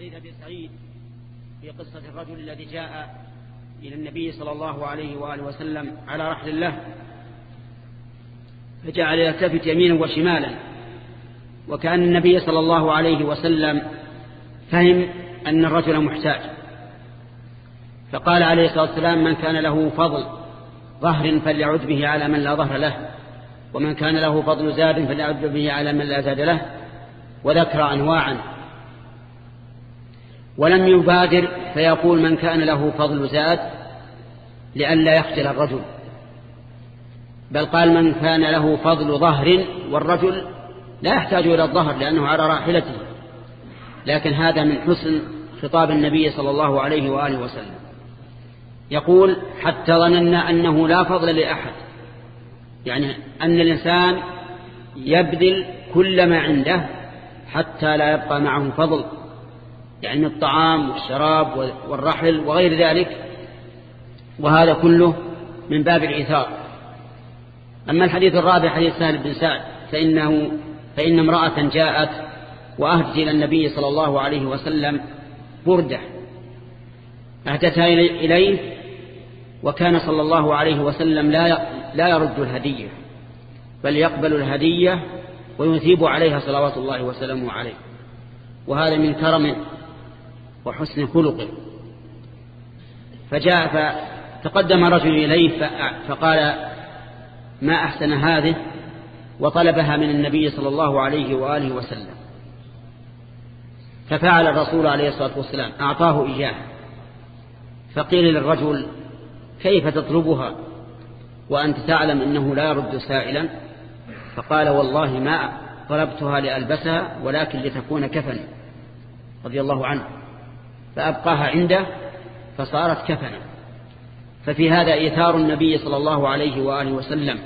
حديث أبي سعيد في قصة الرجل الذي جاء إلى النبي صلى الله عليه وآله وسلم على رحل الله فجعل يلتفت يمينا وشمالا وكأن النبي صلى الله عليه وسلم فهم أن الرجل محتاج. فقال عليه الصلاة والسلام من كان له فضل ظهر فليعد به على من لا ظهر له ومن كان له فضل زاد فليعد به على من لا زاد له. وذكر أنواعا ولم يبادر فيقول من كان له فضل زاد لئلا يخجل الرجل. بل قال من كان له فضل ظهر والرجل لا يحتاج إلى الظهر لأنه على راحلته. لكن هذا من حسن خطاب النبي صلى الله عليه وآله وسلم. يقول حتى ظننا أنه لا فضل لأحد. يعني أن الإنسان يبذل كل ما عنده حتى لا يبقى معه فضل. يعني الطعام والشراب والرحل وغير ذلك وهذا كله من باب الإيثار. أما الحديث الرابع حديث سهل بن سعد فإنه فإن امرأة جاءت وأهدت إلى النبي صلى الله عليه وسلم بردة أهدتها إليه وكان صلى الله عليه وسلم لا لا يرد الهدية بل يقبل الهدية ويثيب عليها صلوات الله وسلامه عليه. وهذا من كرم وحسن خلقه. فجاء فتقدم رجل إليه فقال ما أحسن هذه؟ وطلبها من النبي صلى الله عليه وآله وسلم. ففعل الرسول عليه الصلاة والسلام أعطاه إياه. فقيل للرجل كيف تطلبها؟ وأنت تعلم أنه لا يرد سائلا. فقال والله ما طلبتها لألبسها ولكن لتكون كفن رضي الله عنه. فأبقاها عنده فصارت كفنا ففي هذا إيثار النبي صلى الله عليه وآله وسلم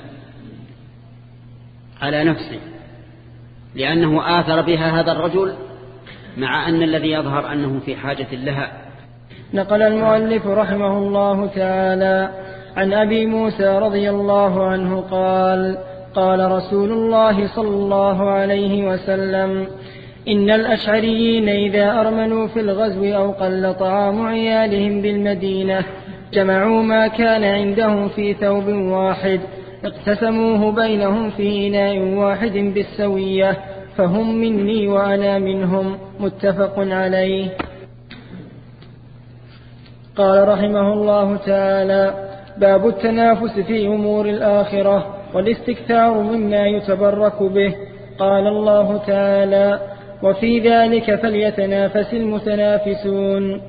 على نفسه لأنه آثر بها هذا الرجل مع أن الذي يظهر أنه في حاجة لها. نقل المؤلف رحمه الله تعالى عن أبي موسى رضي الله عنه قال قال رسول الله صلى الله عليه وسلم إن الأشعريين إذا أرمنوا في الغزو أو قل طعام عيالهم بالمدينة جمعوا ما كان عندهم في ثوب واحد اقتسموه بينهم في إناء واحد بالسوية فهم مني وأنا منهم متفق عليه. قال رحمه الله تعالى باب التنافس في أمور الآخرة والاستكثار مما يتبرك به. قال الله تعالى وفي ذلك فليتنافس المتنافسون.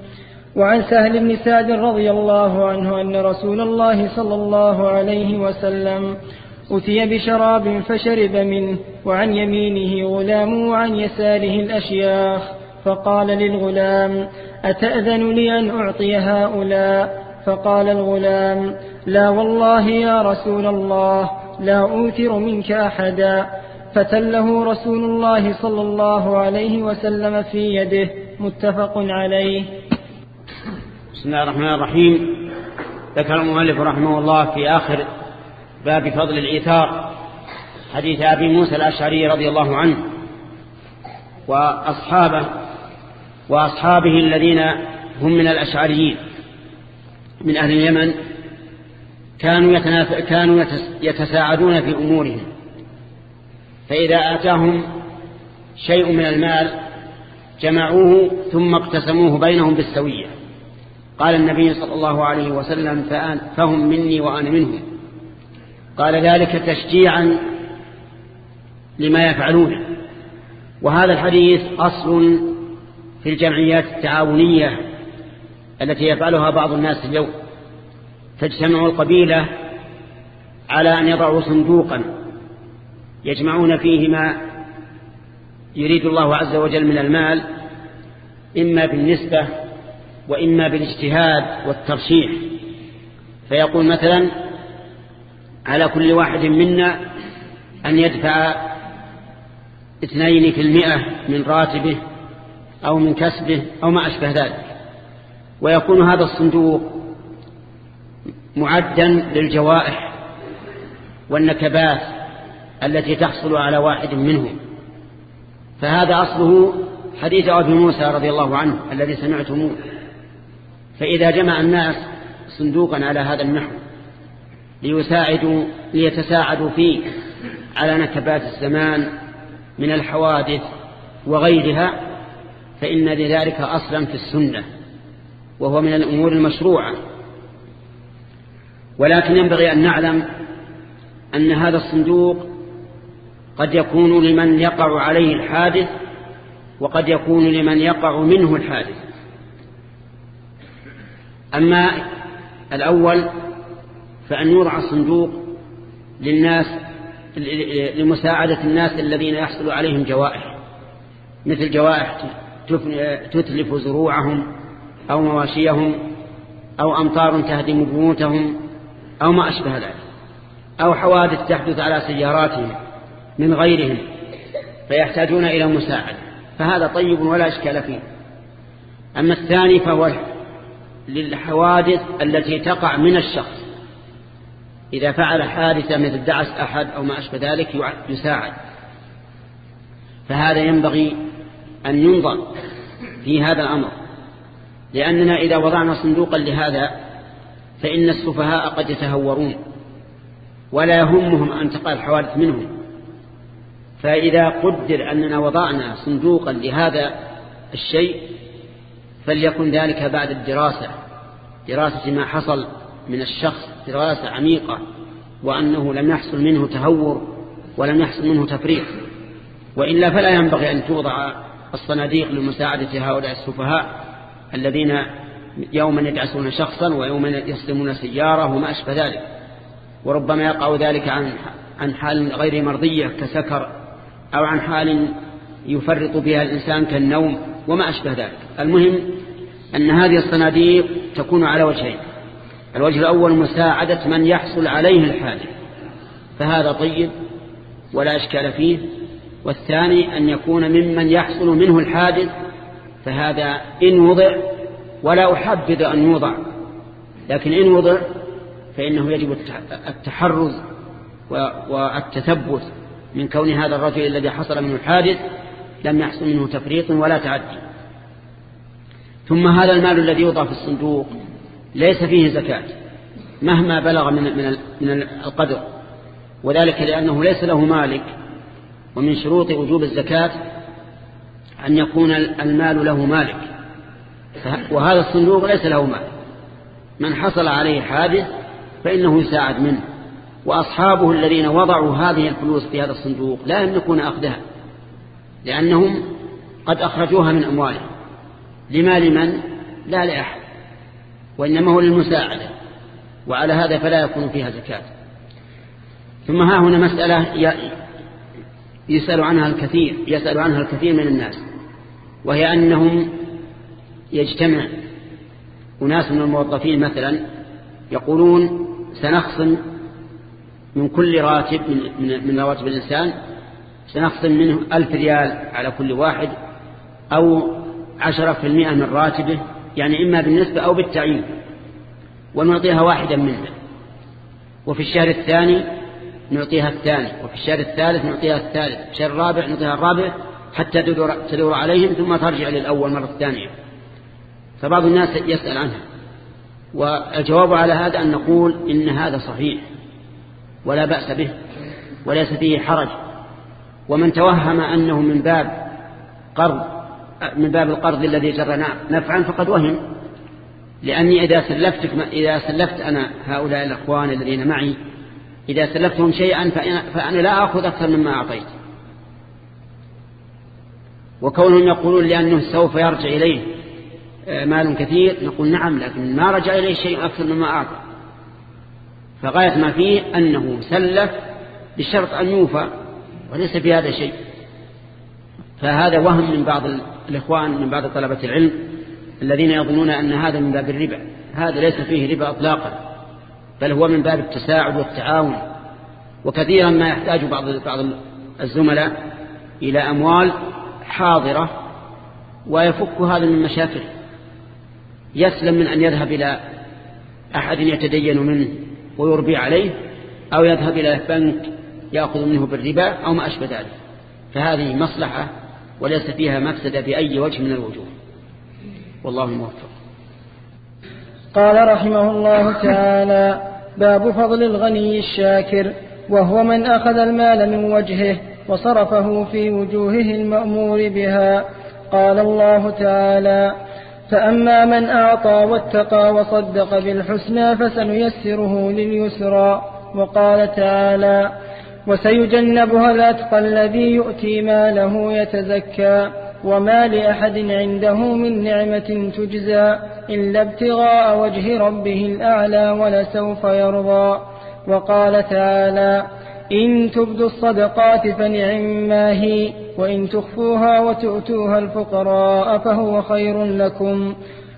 وعن سهل بن سعد رضي الله عنه أن رسول الله صلى الله عليه وسلم أتي بشراب فشرب منه وعن يمينه غلام وعن يساره الأشياخ فقال للغلام أتأذن لي أن أعطي هؤلاء؟ فقال الغلام لا والله يا رسول الله لا أوثر منك أحدا. فتله رسول الله صلى الله عليه وسلم في يده متفق عليه بسم الله الرحمن الرحيم ذكر المؤلف رحمه الله في آخر باب فضل الإيثار حديث أبي موسى الأشعري رضي الله عنه وأصحابه وأصحابه الذين هم من الأشعريين من أهل اليمن كانوا. كانوا يتساعدون في أمورهم فإذا آتاهم شيء من المال جمعوه ثم اقتسموه بينهم بالسوية. قال النبي صلى الله عليه وسلم فهم مني وأنا منهم. قال ذلك تشجيعا لما يفعلونه. وهذا الحديث أصل في الجمعيات التعاونية التي يفعلها بعض الناس اليوم. تجتمع القبيلة على أن يضعوا صندوقا. يجمعون فيه ما يريد الله عز وجل من المال إما بالنسبة وإما بالاجتهاد والترشيح. فيقول مثلا على كل واحد منا أن يدفع اثنين في المئة من راتبه أو من كسبه أو ما أشبه ذلك. ويكون هذا الصندوق معدا للجوائح والنكبات التي تحصل على واحد منهم. فهذا أصله حديث أبي موسى رضي الله عنه الذي سمعتموه. فإذا جمع الناس صندوقا على هذا النحو ليساعدوا ليتساعدوا فيه على نكبات الزمان من الحوادث وغيرها فإن لذلك أصلا في السنة وهو من الأمور المشروعة. ولكن ينبغي أن نعلم أن هذا الصندوق قد يكون لمن يقع عليه الحادث وقد يكون لمن يقع منه الحادث. أما الأول فأن يوضع الصندوق للناس لمساعدة الناس الذين يحصل عليهم جوائح مثل جوائح تتلف زروعهم أو مواشيهم أو أمطار تهدم بيوتهم أو ما أشبه ذلك أو حوادث تحدث على سياراتهم. من غيرهم فيحتاجون إلى مساعدة. فهذا طيب ولا إشكال فيه. أما الثاني فهو للحوادث التي تقع من الشخص. إذا فعل حادثة مثل دعس أحد أو ما أشبه ذلك يساعد. فهذا ينبغي أن ينظر في هذا الأمر. لأننا إذا وضعنا صندوقا لهذا فإن السفهاء قد يتهورون ولا يهمهم أن تقع الحوادث منهم. فإذا قدر أننا وضعنا صندوقا لهذا الشيء فليكن ذلك بعد الدراسة. دراسة ما حصل من الشخص دراسة عميقة وأنه لم يحصل منه تهور ولم يحصل منه تفريق وإلا فلا ينبغي أن توضع الصناديق لمساعدة هؤلاء السفهاء الذين يوما يدعسون شخصا ويوما يسلمون سيارة وما أشبه ذلك. وربما يقع ذلك عن عن حال غير مرضية كسكر أو عن حال يفرط بها الإنسان كالنوم وما أشبه ذلك. المهم أن هذه الصناديق تكون على وجهين. الوجه الأول مساعدة من يحصل عليه الحادث فهذا طيب ولا أشكال فيه. والثاني أن يكون ممن يحصل منه الحادث فهذا إن وضع ولا أحبذ أن يوضع لكن إن وضع فإنه يجب التحرز والتثبت. من كون هذا الرجل الذي حصل منه الحادث لم يحصل منه تفريط ولا تعدي. ثم هذا المال الذي يوضع في الصندوق ليس فيه زكاة مهما بلغ من من من القدر. وذلك لأنه ليس له مالك ومن شروط وجوب الزكاة أن يكون المال له مالك. وهذا الصندوق ليس له مال. من حصل عليه حادث فإنه يساعد منه. وأصحابه الذين وضعوا هذه الفلوس في هذا الصندوق لا يملكون أخذها لأنهم قد أخرجوها من أموالهم. لما لمن؟ لا لأحد وإنما هو للمساعدة وعلى هذا فلا يكون فيها زكاة. ثم ها هنا مسألة يسأل عنها الكثير يسأل عنها الكثير من الناس وهي أنهم يجتمع أناس من الموظفين مثلا يقولون سنخصم من كل راتب من, من رواتب الإنسان سنخصم منه ألف ريال على كل واحد أو عشرة في المئة من راتبه يعني إما بالنسبة أو بالتعيين ونعطيها واحدا منها وفي الشهر الثاني نعطيها الثاني وفي الشهر الثالث نعطيها الثالث في الشهر الرابع نعطيها الرابع حتى تدور, تدور عليهم ثم ترجع للأول مرة الثانية فبعض الناس يسأل عنها والجواب على هذا أن نقول إن هذا صحيح. ولا بأس به وليس فيه حرج. ومن توهم أنه من باب قرض من باب القرض الذي جر نفعا فقد وهم. لأني إذا سلفتك إذا سلفت أنا هؤلاء الأخوان الذين معي إذا سلفتهم شيئا فأنا لا أخذ أكثر مما أعطيت. وكونهم يقولون لأنه سوف يرجع إليه آه، مال كثير نقول نعم لكن ما رجع إليه شيء أكثر مما أعطى. فغاية ما فيه أنه سلف بشرط أن يوفى وليس في هذا شيء. فهذا وهم من بعض الإخوان من بعض طلبة العلم الذين يظنون أن هذا من باب الربا. هذا ليس فيه ربا أطلاقا بل هو من باب التساعد والتعاون. وكثيرا ما يحتاج بعض بعض الزملاء إلى أموال حاضرة ويفك هذا من مشاكل. يسلم من أن يذهب إلى أحد يتدين منه. ويربي عليه أو يذهب إلى بنك يأخذ منه بالربا أو ما أشبه ذلك. فهذه مصلحة وليس فيها مفسدة بأي وجه من الوجوه. والله موفق. قال رحمه الله تعالى باب فضل الغني الشاكر وهو من أخذ المال من وجهه وصرفه في وجوهه المأمور بها. قال الله تعالى فأما من أعطى واتقى وصدق بالحسنى فسنيسره لليسرى وقال تعالى وسيجنبها الأتقى الذي يؤتي ماله يتزكى وما لأحد عنده من نعمة تجزى إلا ابتغاء وجه ربه الأعلى ولسوف يرضى وقال تعالى إن تبدوا الصدقات فنعما هي وإن تخفوها وتؤتوها الفقراء فهو خير لكم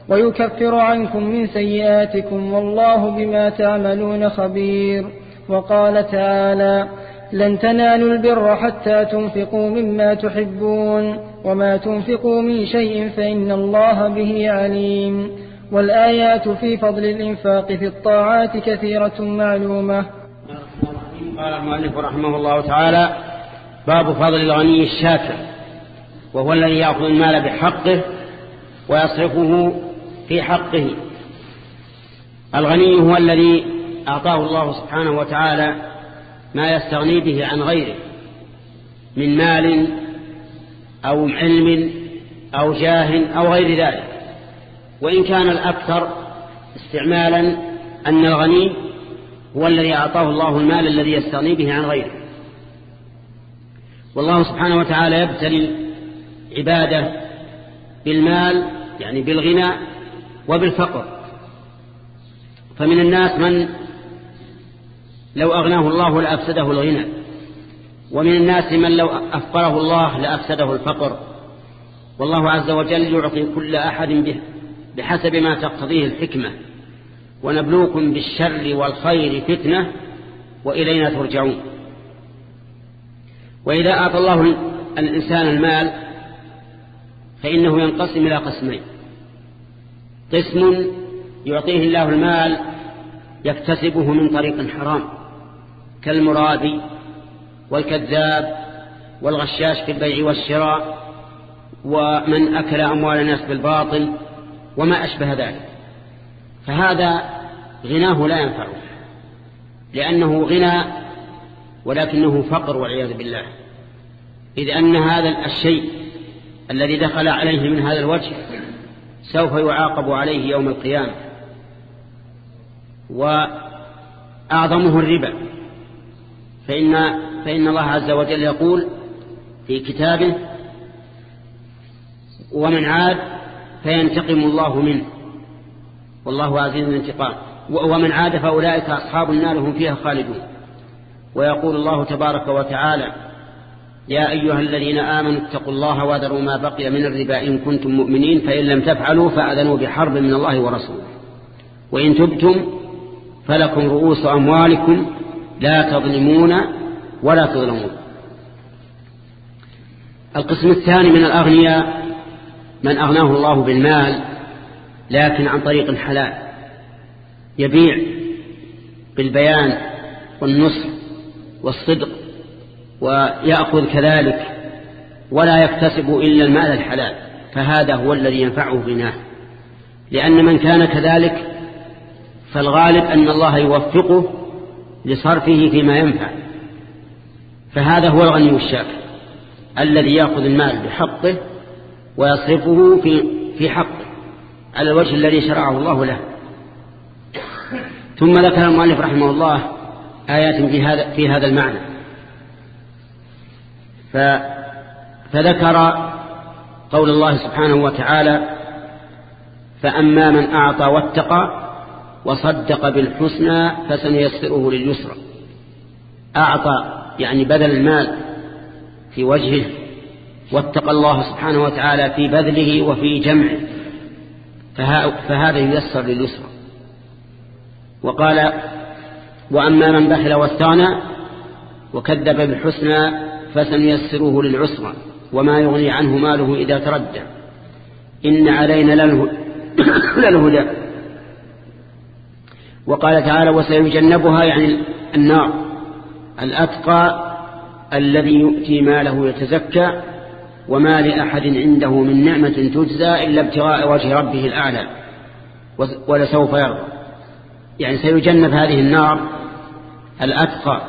ويكفر عنكم من سيئاتكم والله بما تعملون خبير. وقال تعالى لن تنالوا البر حتى تنفقوا مما تحبون وما تنفقوا من شيء فإن الله به عليم والآيات في فضل الإنفاق في الطاعات كثيرة معلومة. قال المؤلف رحمه الله تعالى باب فضل الغني الشاكر وهو الذي يأخذ المال بحقه ويصرفه في حقه. الغني هو الذي أعطاه الله سبحانه وتعالى ما يستغني به عن غيره من مال أو علم أو جاه أو غير ذلك. وإن كان الأكثر استعمالا أن الغني هو الذي أعطاه الله المال الذي يستغني به عن غيره. والله سبحانه وتعالى يبتلي عباده بالمال يعني بالغنى وبالفقر. فمن الناس من لو أغناه الله لأفسده الغنى ومن الناس من لو أفقره الله لأفسده الفقر. والله عز وجل يعطي كل أحد به بحسب ما تقتضيه الحكمة. ونبلوكم بالشر والخير فتنة وإلينا ترجعون. وإذا أعطى الله الإنسان المال فإنه ينقسم إلى قسمين. قسم يعطيه الله المال يكتسبه من طريق حرام كالمرابي والكذاب والغشاش في البيع والشراء ومن أكل أموال الناس بالباطل وما أشبه ذلك. فهذا غناه لا ينفعه لأنه غنى ولكنه فقر والعياذ بالله. إذ أن هذا الشيء الذي دخل عليه من هذا الوجه سوف يعاقب عليه يوم القيامة وأعظمه الربا. فإن, فإن الله عز وجل يقول في كتابه ومن عاد فينتقم الله منه. والله عزيز الانتقام ومن عاد فأولئك أصحاب النار هم فيها خالدون. ويقول الله تبارك وتعالى يا أيها الذين آمنوا اتقوا الله وذروا ما بقي من الربا إن كنتم مؤمنين فإن لم تفعلوا فأذنوا بحرب من الله ورسوله. وإن تبتم فلكم رؤوس أموالكم لا تظلمون ولا تظلمون. القسم الثاني من الأغنياء من أغناه الله بالمال لكن عن طريق حلال يبيع بالبيان والنصر والصدق ويأخذ كذلك ولا يكتسب إلا المال الحلال فهذا هو الذي ينفعه غناه لأن من كان كذلك فالغالب أن الله يوفقه لصرفه فيما ينفع فهذا هو الغني الشاكر الذي يأخذ المال بحقه ويصرفه في في حقه. على الوجه الذي شرعه الله له. ثم ذكر المؤلف رحمه الله آيات في هذا في هذا المعنى. فذكر قول الله سبحانه وتعالى فأما من أعطى واتقى وصدق بالحسنى فسنيسره لليسرى. أعطى يعني بذل المال في وجهه واتقى الله سبحانه وتعالى في بذله وفي جمعه. فهذا ييسر لليسرى. وقال وأما من بخل واستغنى وكذب بالحسنى فسنيسره للعسرى وما يغني عنه ماله إذا تردى. إن علينا للهدى وقال تعالى وسيجنبها يعني النار الأتقى الذي يؤتي ماله يتزكى وما لأحد عنده من نعمة تجزى إلا ابتغاء وجه ربه الأعلى ولسوف يرضى. يعني سيجنب هذه النار الأتقى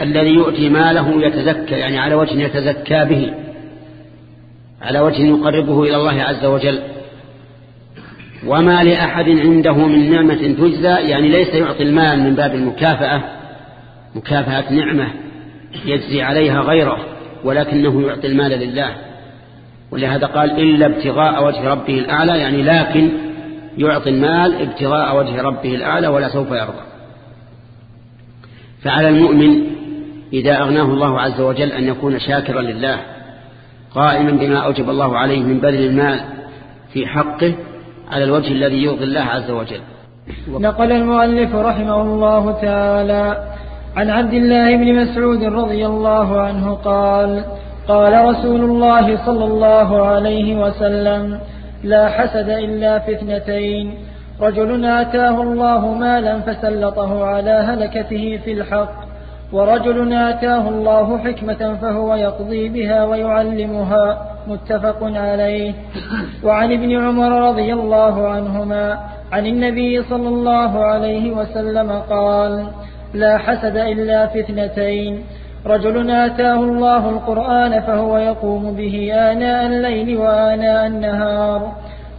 الذي يؤتي ماله يتزكى يعني على وجه يتزكى به على وجه يقربه إلى الله عز وجل. وما لأحد عنده من نعمة تجزى يعني ليس يعطي المال من باب المكافأة مكافأة نعمة يجزي عليها غيره. ولكنه يعطي المال لله. ولهذا قال إلا ابتغاء وجه ربه الأعلى يعني لكن يعطي المال ابتغاء وجه ربه الأعلى ولا سوف يرضى. فعلى المؤمن إذا أغناه الله عز وجل أن يكون شاكرا لله قائما بما أوجب الله عليه من بذل المال في حقه على الوجه الذي يرضي الله عز وجل. نقل المؤلف رحمه الله تعالى عن عبد الله بن مسعود رضي الله عنه قال قال رسول الله صلى الله عليه وسلم لا حسد إلا في اثنتين. رجل آتاه الله مالا فسلطه على هلكته في الحق ورجل آتاه الله حكمة فهو يقضي بها ويعلمها. متفق عليه. وعن ابن عمر رضي الله عنهما عن النبي صلى الله عليه وسلم قال لا حسد إلا في اثنتين. رجل آتاه الله القرآن فهو يقوم به آناء الليل وآناء النهار.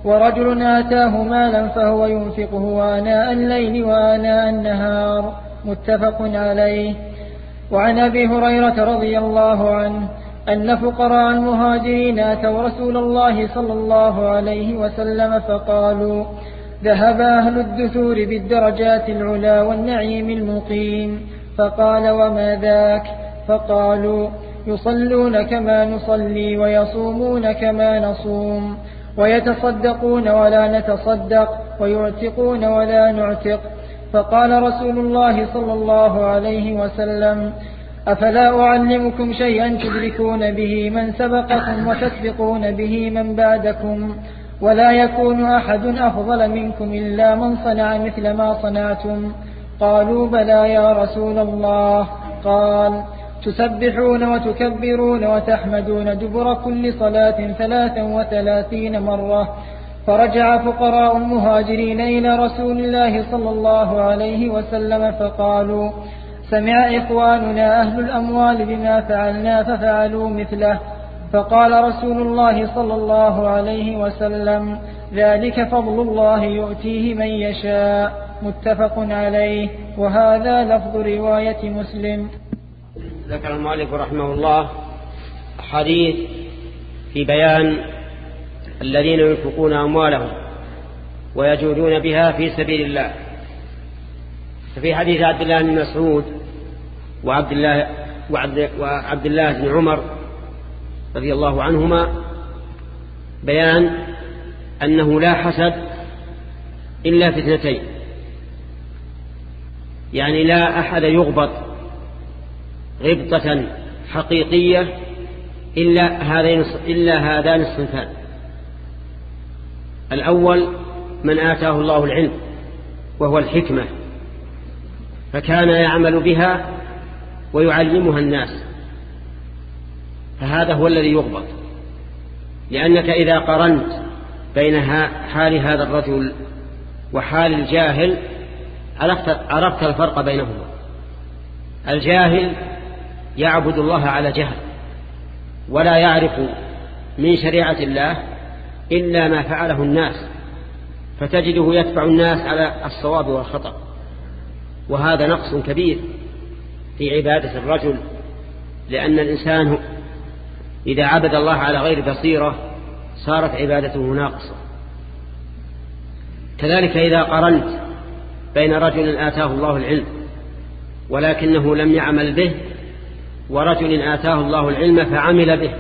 ورجل آتاه مالا فهو ينفقه آناء الليل وآناء النهار. متفق عليه. وعن أبي هريرة رضي الله عنه أن فقراء المهاجرين أتوا رسول الله صلى الله عليه وسلم فقالوا ذهب أهل الدثور بالدرجات العلا والنعيم المقيم فقال وما ذاك؟ فقالوا يصلون كما نصلي ويصومون كما نصوم ويتصدقون ولا نتصدق ويعتقون ولا نعتق. فقال رسول الله صلى الله عليه وسلم أفلا أعلمكم شيئا تدركون به من سبقكم وتسبقون به من بعدكم؟ ولا يكون أحد أفضل منكم إلا من صنع مثل ما صنعتم. قالوا بلى يا رسول الله. قال تسبحون وتكبرون وتحمدون دبر كل صلاة ثلاثا وثلاثين مرة. فرجع فقراء المهاجرين إلى رسول الله صلى الله عليه وسلم فقالوا سمع إخواننا أهل الأموال بما فعلنا ففعلوا مثله. فقال رسول الله صلى الله عليه وسلم ذلك فضل الله يؤتيه من يشاء. متفق عليه وهذا لفظ رواية مسلم. ذكر المؤلف رحمه الله حديث في بيان الذين ينفقون أموالهم ويجودون بها في سبيل الله. ففي حديث عبد الله بن مسعود وعبد الله وعبد, وعبد الله بن عمر رضي الله عنهما بيان أنه لا حسد إلا في اثنتين. يعني لا أحد يغبط غبطة حقيقية إلا هذين إلا هذان الصنفان. الأول من آتاه الله العلم وهو الحكمة فكان يعمل بها ويعلمها الناس. فهذا هو الذي يغبط. لأنك إذا قرنت بين حال هذا الرجل وحال الجاهل عرفت, الفرق بينهما. الجاهل يعبد الله على جهل ولا يعرف من شريعة الله إلا ما فعله الناس فتجده يتبع الناس على الصواب والخطأ. وهذا نقص كبير في عبادة الرجل لأن الإنسان إذا عبد الله على غير بصيرة صارت عبادته ناقصة كذلك إذا قرنت بين رجل آتاه الله العلم ولكنه لم يعمل به ورجل آتاه الله العلم فعمل به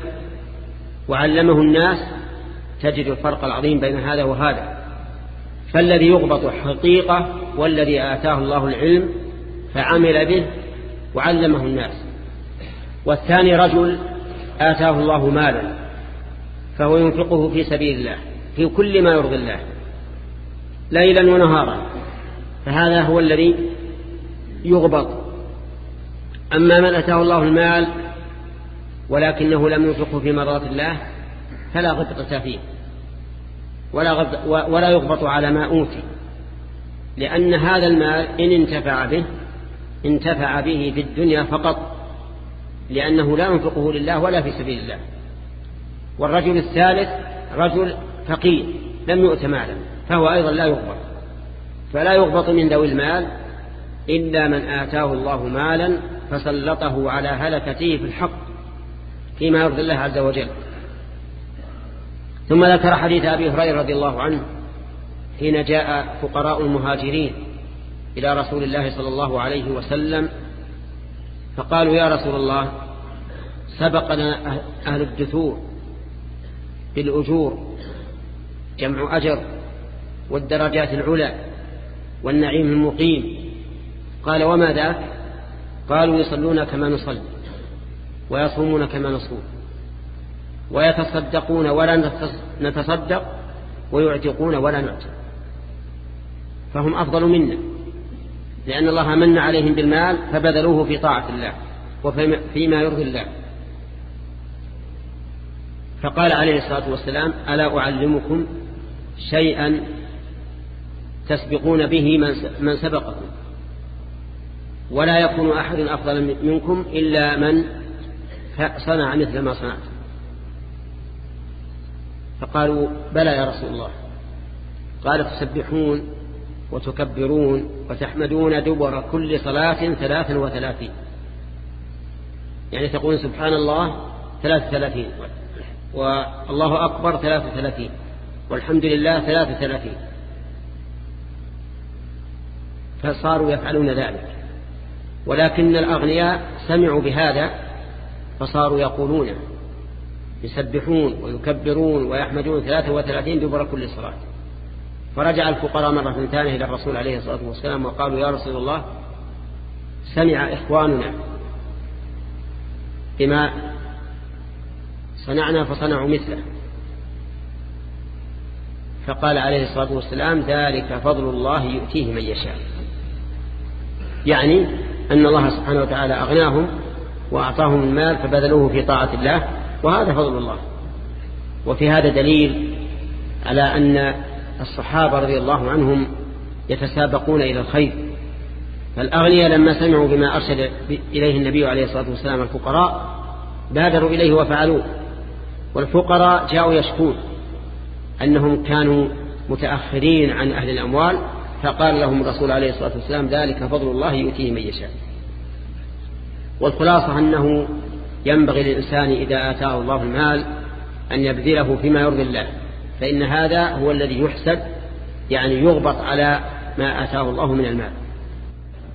وعلمه الناس تجد الفرق العظيم بين هذا وهذا. فالذي يغبط حقيقة والذي آتاه الله العلم فعمل به وعلمه الناس. والثاني رجل آتاه الله مالا فهو ينفقه في سبيل الله في كل ما يرضي الله ليلا ونهارا فهذا هو الذي يغبط. أما من أتاه الله المال ولكنه لم ينفقه في مرضات الله فلا غبطة فيه ولا, غبط ولا يغبط على ما أوتي لأن هذا المال إن انتفع به انتفع به في الدنيا فقط. لأنه لا ينفقه لله ولا في سبيل الله. والرجل الثالث رجل فقير لم يؤت مالا فهو أيضا لا يغبط. فلا يغبط من ذوي المال إلا من آتاه الله مالا فسلطه على هلكته في الحق فيما يرضي الله عز وجل. ثم ذكر حديث أبي هريرة رضي الله عنه حين جاء فقراء المهاجرين إلى رسول الله صلى الله عليه وسلم فقالوا يا رسول الله سبقنا أهل الدثور بالأجور جمع أجر والدرجات العلى والنعيم المقيم. قال وما ذاك؟ قالوا يصلون كما نصلي ويصومون كما نصوم ويتصدقون ولا نتصدق ويعتقون ولا نعتق. فهم أفضل منا. لأن الله من عليهم بالمال فبذلوه في طاعة الله وفيما يرضي الله. فقال عليه الصلاة والسلام ألا أعلمكم شيئا تسبقون به من سبقكم؟ ولا يكون أحد أفضل منكم إلا من صنع مثل ما صنعت فقالوا بلى يا رسول الله. قال تسبحون وتكبرون وتحمدون دبر كل صلاة ثلاثا وثلاثين. يعني تقول سبحان الله ثلاث ثلاثين. والله أكبر ثلاث ثلاثين. والحمد لله ثلاث ثلاثين. فصاروا يفعلون ذلك. ولكن الأغنياء سمعوا بهذا فصاروا يقولون يسبحون ويكبرون ويحمدون ثلاثة وثلاثين دبر كل صلاة. فرجع الفقراء مرة ثانية إلى الرسول عليه الصلاة والسلام وقالوا يا رسول الله سمع إخواننا بما صنعنا فصنعوا مثله. فقال عليه الصلاة والسلام ذلك فضل الله يؤتيه من يشاء. يعني أن الله سبحانه وتعالى أغناهم وأعطاهم المال فبذلوه في طاعة الله وهذا فضل الله. وفي هذا دليل على أن الصحابة رضي الله عنهم يتسابقون إلى الخير فالأغنياء لما سمعوا بما أرشد إليه النبي عليه الصلاة والسلام الفقراء بادروا إليه وفعلوه والفقراء جاءوا يشكون أنهم كانوا متأخرين عن أهل الأموال فقال لهم الرسول عليه الصلاة والسلام ذلك فضل الله يؤتيه من يشاء. والخلاصة أنه ينبغي للإنسان إذا آتاه الله المال أن يبذله فيما يرضي الله. فإن هذا هو الذي يحسد يعني يغبط على ما آتاه الله من المال.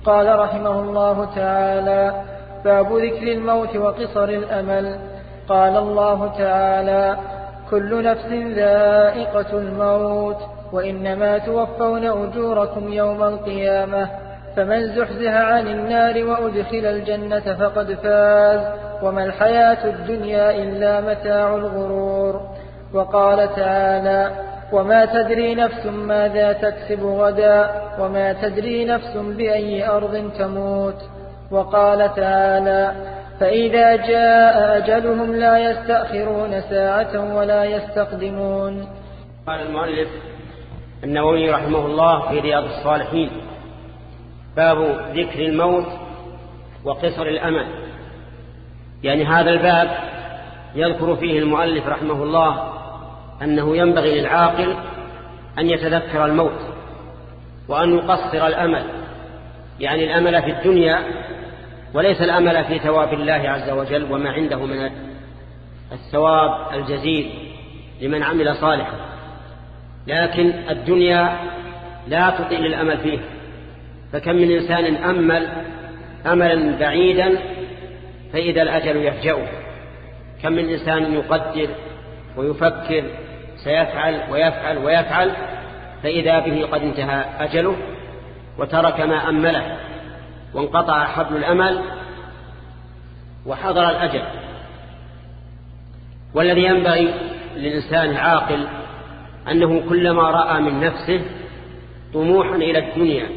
قال رحمه الله تعالى باب ذكر الموت وقصر الأمل. قال الله تعالى كل نفس ذائقة الموت وإنما توفون أجوركم يوم القيامة فمن زحزح عن النار وأدخل الجنة فقد فاز وما الحياة الدنيا إلا متاع الغرور. وقال تعالى وما تدري نفس ماذا تكسب غدا وما تدري نفس بأي أرض تموت. وقال تعالى فإذا جاء أجلهم لا يستأخرون ساعة ولا يستقدمون. قال المؤلف النووي رحمه الله في رياض الصالحين باب ذكر الموت وقصر الأمل. يعني هذا الباب يذكر فيه المؤلف رحمه الله أنه ينبغي للعاقل أن يتذكر الموت وأن يقصر الأمل يعني الأمل في الدنيا وليس الأمل في ثواب الله عز وجل وما عنده من الثواب الجزيل لمن عمل صالحا لكن الدنيا لا تطيل الأمل فيه فكم من إنسان أمل أملا بعيدا فإذا الأجل يفجأه كم من إنسان يقدر ويفكر سيفعل ويفعل ويفعل فإذا به قد انتهى أجله وترك ما أمله وانقطع حبل الأمل وحضر الأجل. والذي ينبغي للإنسان العاقل أنه كلما رأى من نفسه طموحا إلى الدنيا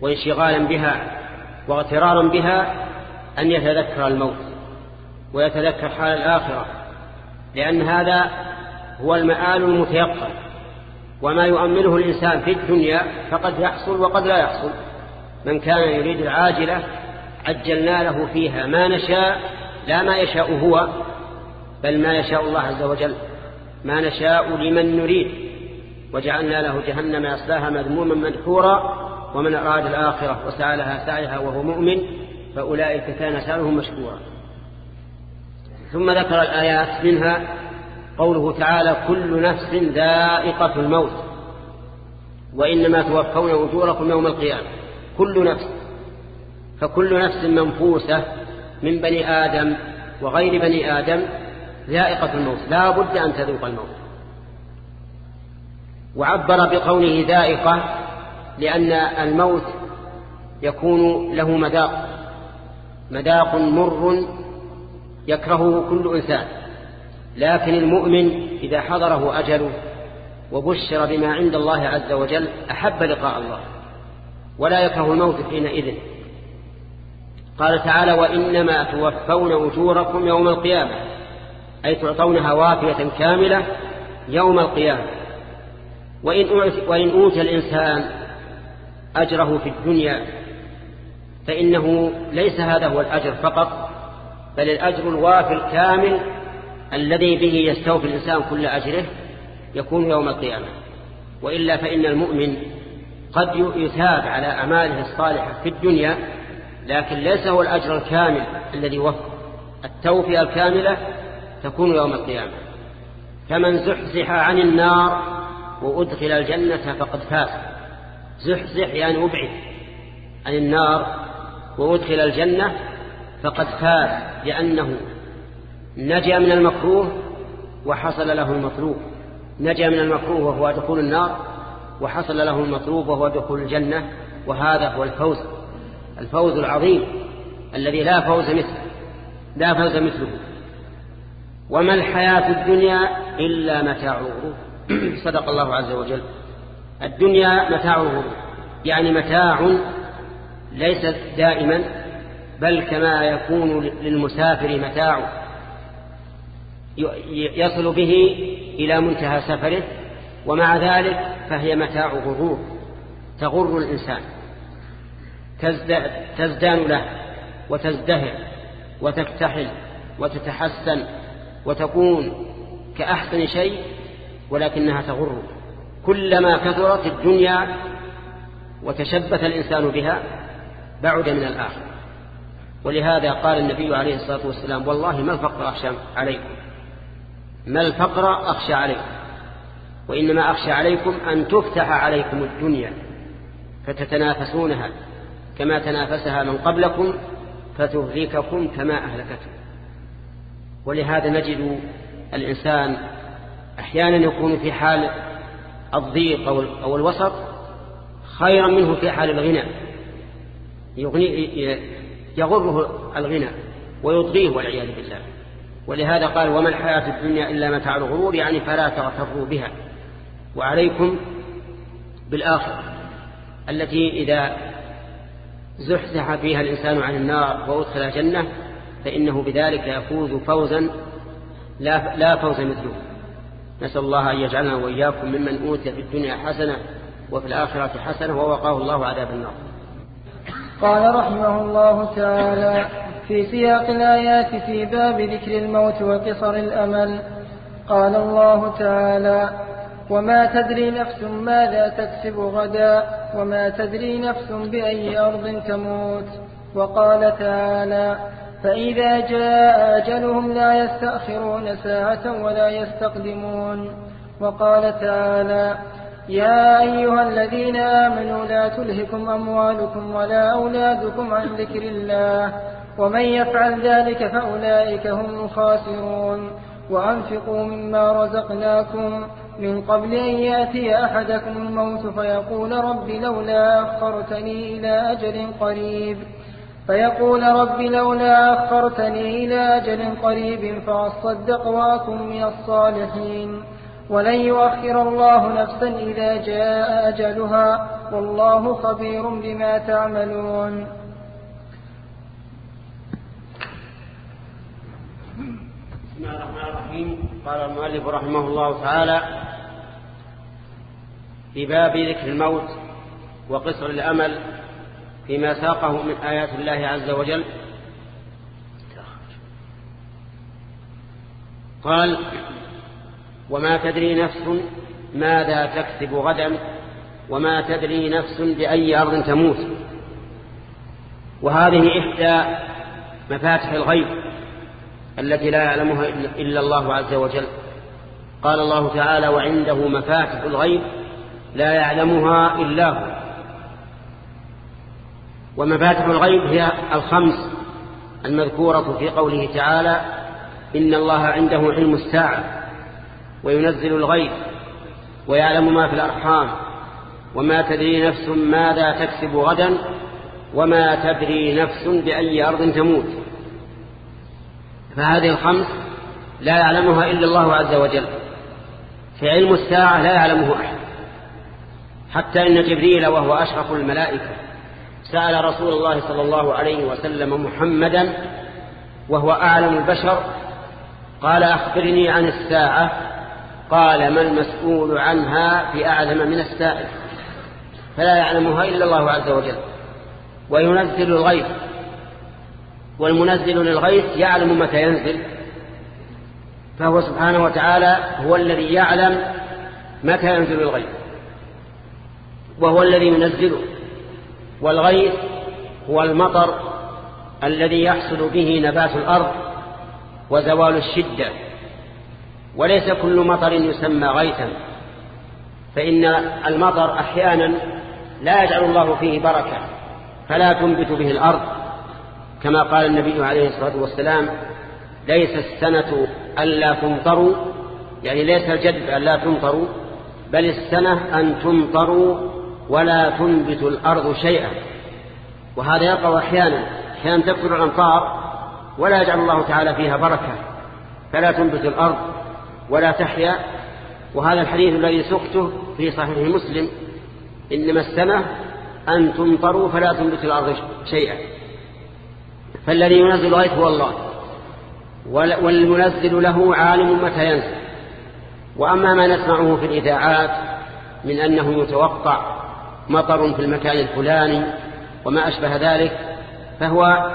وانشغالا بها واغترارا بها أن يتذكر الموت ويتذكر حال الآخرة لأن هذا هو المآل المتيقن وما يؤمله الإنسان في الدنيا فقد يحصل وقد لا يحصل. من كان يريد العاجلة عجلنا له فيها ما نشاء لا ما يشاء هو بل ما يشاء الله عز وجل. ما نشاء لمن نريد. وجعلنا له جهنم يصلاها مذموما مدحورا ومن أراد الآخرة وسعى لها سعيها وهو مؤمن فأولئك كان سعيهم مشكورا. ثم ذكر الآيات منها قوله تعالى كل نفس ذائقة الموت وإنما توفون أجوركم يوم القيامة. كل نفس فكل نفس منفوسة من بني آدم وغير بني آدم ذائقة الموت. لا بد أن تذوق الموت. وعبر بقوله ذائقة لأن الموت يكون له مذاق مذاق مر يكرهه كل إنسان. لكن المؤمن إذا حضره أجله وبشر بما عند الله عز وجل أحب لقاء الله ولا يكره الموت حينئذ. قال تعالى وإنما توفون أجوركم يوم القيامة أي تعطونها وافية كاملة يوم القيامة. وإن أوتى الإنسان أجره في الدنيا فإنه ليس هذا هو الأجر فقط بل الأجر الوافي الكامل الذي به يستوفي الإنسان كل أجره يكون يوم القيامة. وإلا فإن المؤمن قد يثاب على أعماله الصالحة في الدنيا لكن ليس هو الأجر الكامل الذي وفق. التوفية الكاملة تكون يوم القيامة. فمن زحزح عن النار وأدخل الجنة فقد فاز. زحزح يعني أبعد عن النار وأدخل الجنة فقد فاز لأنه نجا من المكروه وحصل له المطلوب. نجا من المكروه وهو دخول النار وحصل له المطلوب وهو دخول الجنة وهذا هو الفوز. الفوز العظيم الذي لا فوز مثله لا فوز مثله. وما الحياة الدنيا إلا متاع الغرور. صدق الله عز وجل. الدنيا متاع الغرور يعني متاع ليس دائما بل كما يكون للمسافر متاع يصل به إلى منتهى سفره ومع ذلك فهي متاع غرور تغر الإنسان تزدان له وتزدهر وتكتحل وتتحسن وتكون كأحسن شيء ولكنها تغر. كلما كثرت الدنيا وتشبث الإنسان بها بعد من الآخر. ولهذا قال النبي عليه الصلاة والسلام والله ما الفقر أخشى عليكم؟ ما الفقر أخشى عليكم وإنما أخشى عليكم أن تفتح عليكم الدنيا فتتنافسونها كما تنافسها من قبلكم فتهلككم كما أهلكتهم ولهذا نجد الإنسان أحيانا يكون في حال الضيق أو الوسط خيرا منه في حال الغنى يغره الغنى ويضغيه والعياذ بالله. ولهذا قال وما الحياة الدنيا إلا متاع الغرور يعني فلا تغتروا بها. وعليكم بالآخرة التي إذا زحزح فيها الإنسان عن النار وأدخل الجنة فإنه بذلك يفوز فوزا لا, لا فوز مثله. نسأل الله أن يجعلنا وإياكم ممن أوتي في الدنيا حسنة وفي الآخرة حسنة ووقاه الله عذاب النار. قال رحمه الله تعالى في سياق الآيات في باب ذكر الموت وقصر الأمل. قال الله تعالى وما تدري نفس ماذا تكسب غدا وما تدري نفس بأي أرض تموت. وقال تعالى فإذا جاء أجلهم لا يستأخرون ساعة ولا يستقدمون. وقال تعالى يا أيها الذين آمنوا لا تلهكم أموالكم ولا أولادكم عن ذكر الله ومن يفعل ذلك فأولئك هم الخاسرون. وأنفقوا مما رزقناكم من قبل أن يأتي أحدكم الموت فيقول رب لولا أخرتني إلى أجل قريب. فيقول رب لولا أخرتني إلى أجل قريب فأصدق وأكن من الصالحين. ولن يؤخر الله نفسا إذا جاء أجلها والله خبير بما تعملون. بسم الله الرحمن الرحيم قال المؤلف رحمه الله تعالى في باب ذكر الموت وقصر الأمل فيما ساقه من آيات الله عز وجل قال وما تدري نفس ماذا تكسب غدا وما تدري نفس بأي أرض تموت وهذه إحدى مفاتح الغيب التي لا يعلمها إلا الله عز وجل. قال الله تعالى وعنده مفاتح الغيب لا يعلمها إلا هو. ومفاتح الغيب هي الخمس المذكورة في قوله تعالى إن الله عنده علم الساعة وينزل الغيب ويعلم ما في الأرحام وما تدري نفس ماذا تكسب غدا وما تدري نفس بأي أرض تموت. فهذه الخمس لا يعلمها إلا الله عز وجل. في علم الساعة لا يعلمه أحد. حتى إن جبريل وهو أشرف الملائكة سأل رسول الله صلى الله عليه وسلم محمدا وهو أعلم البشر قال أخبرني عن الساعة. قال ما المسؤول عنها بأعلم من السائل؟ فلا يعلمها إلا الله عز وجل. وينزل الغيث. والمنزل للغيث يعلم متى ينزل. فهو سبحانه وتعالى هو الذي يعلم متى ينزل الغيث. وهو الذي ينزله. والغيث هو المطر الذي يحصل به نبات الأرض وزوال الشدة. وليس كل مطر يسمى غيثا. فإن المطر أحيانا لا يجعل الله فيه بركة. فلا تنبت به الأرض. كما قال النبي عليه الصلاة والسلام ليس السنة ألا تمطروا يعني ليس الجد ألا تمطروا بل السنة أن تمطروا ولا تنبت الأرض شيئا. وهذا يقع أحيانا أحيانا تكثر الأمطار ولا يجعل الله تعالى فيها بركة فلا تنبت الأرض ولا تحيا. وهذا الحديث الذي سقته في صحيح مسلم إنما السنة أن تمطروا فلا تنبت الأرض شيئا. فالذي ينزل الغيث هو الله. والمنزل له عالم متى ينزل. وأما ما نسمعه في الإذاعات من أنه يتوقع مطر في المكان الفلاني وما أشبه ذلك فهو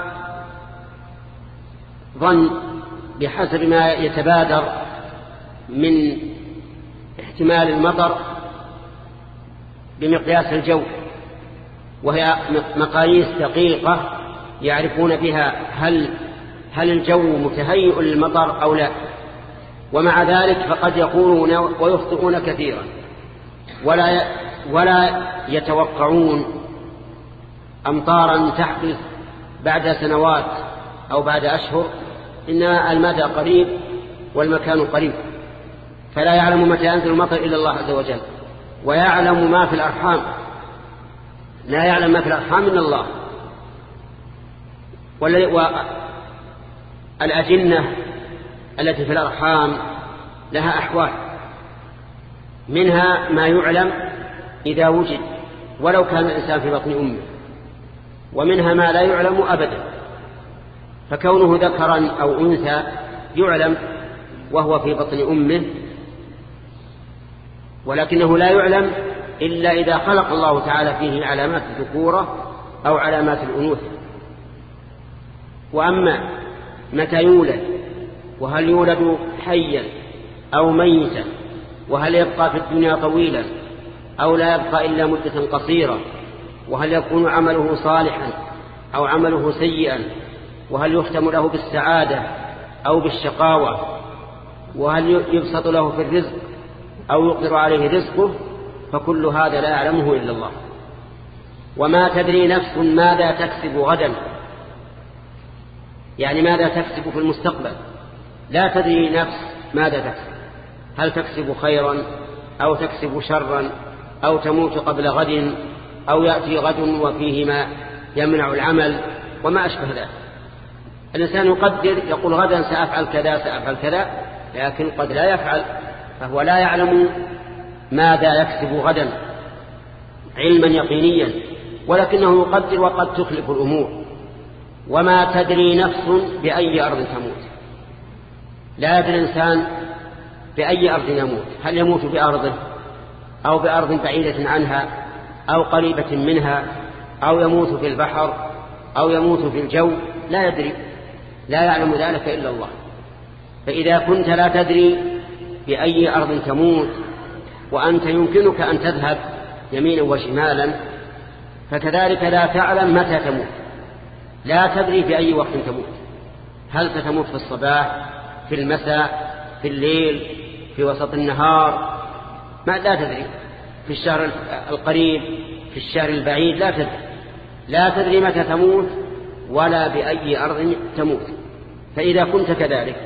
ظن بحسب ما يتبادر من احتمال المطر بمقياس الجو وهي مقاييس دقيقة يعرفون بها هل هل الجو متهيئ للمطر أو لا. ومع ذلك فقد يقولون ويخطئون كثيرا. ولا ولا يتوقعون أمطارا تحدث بعد سنوات أو بعد أشهر. إن المدى قريب والمكان قريب. فلا يعلم متى ينزل المطر إلا الله عز وجل. ويعلم ما في الأرحام. لا يعلم ما في الأرحام إلا الله. والأجنة التي في الأرحام لها أحوال. منها ما يعلم إذا وجد ولو كان الإنسان في بطن أمه. ومنها ما لا يعلم أبدا. فكونه ذكرا أو أنثى يعلم وهو في بطن أمه ولكنه لا يعلم إلا إذا خلق الله تعالى فيه علامات الذكورة أو علامات الأنوثة. وأما متى يولد؟ وهل يولد حيا أو ميتا؟ وهل يبقى في الدنيا طويلا أو لا يبقى إلا مدة قصيرة؟ وهل يكون عمله صالحا أو عمله سيئا؟ وهل يختم له بالسعادة أو بالشقاوة؟ وهل يبسط له في الرزق أو يقدر عليه رزقه؟ فكل هذا لا يعلمه إلا الله. وما تدري نفس ماذا تكسب غدا. يعني ماذا تكسب في المستقبل؟ لا تدري نفس ماذا تكسب. هل تكسب خيرا أو تكسب شرا أو تموت قبل غد أو يأتي غد وفيه ما يمنع العمل وما أشبه ذلك. الإنسان يقدر يقول غدا سأفعل كذا سأفعل كذا لكن قد لا يفعل فهو لا يعلم ماذا يكسب غدا علما يقينيا ولكنه يقدر وقد تخلف الأمور. وما تدري نفس بأي أرض تموت. لا يدري الإنسان بأي أرض يموت. هل يموت بأرضه أو بأرض بعيدة عنها أو قريبة منها أو يموت في البحر أو يموت في الجو؟ لا يدري. لا يعلم ذلك إلا الله. فإذا كنت لا تدري بأي أرض تموت وأنت يمكنك أن تذهب يمينا وشمالا فكذلك لا تعلم متى تموت. لا تدري في أي وقت تموت. هل ستموت في الصباح في المساء في الليل في وسط النهار؟ ما لا تدري. في الشهر القريب في الشهر البعيد لا تدري. لا تدري متى تموت ولا بأي أرض تموت. فإذا كنت كذلك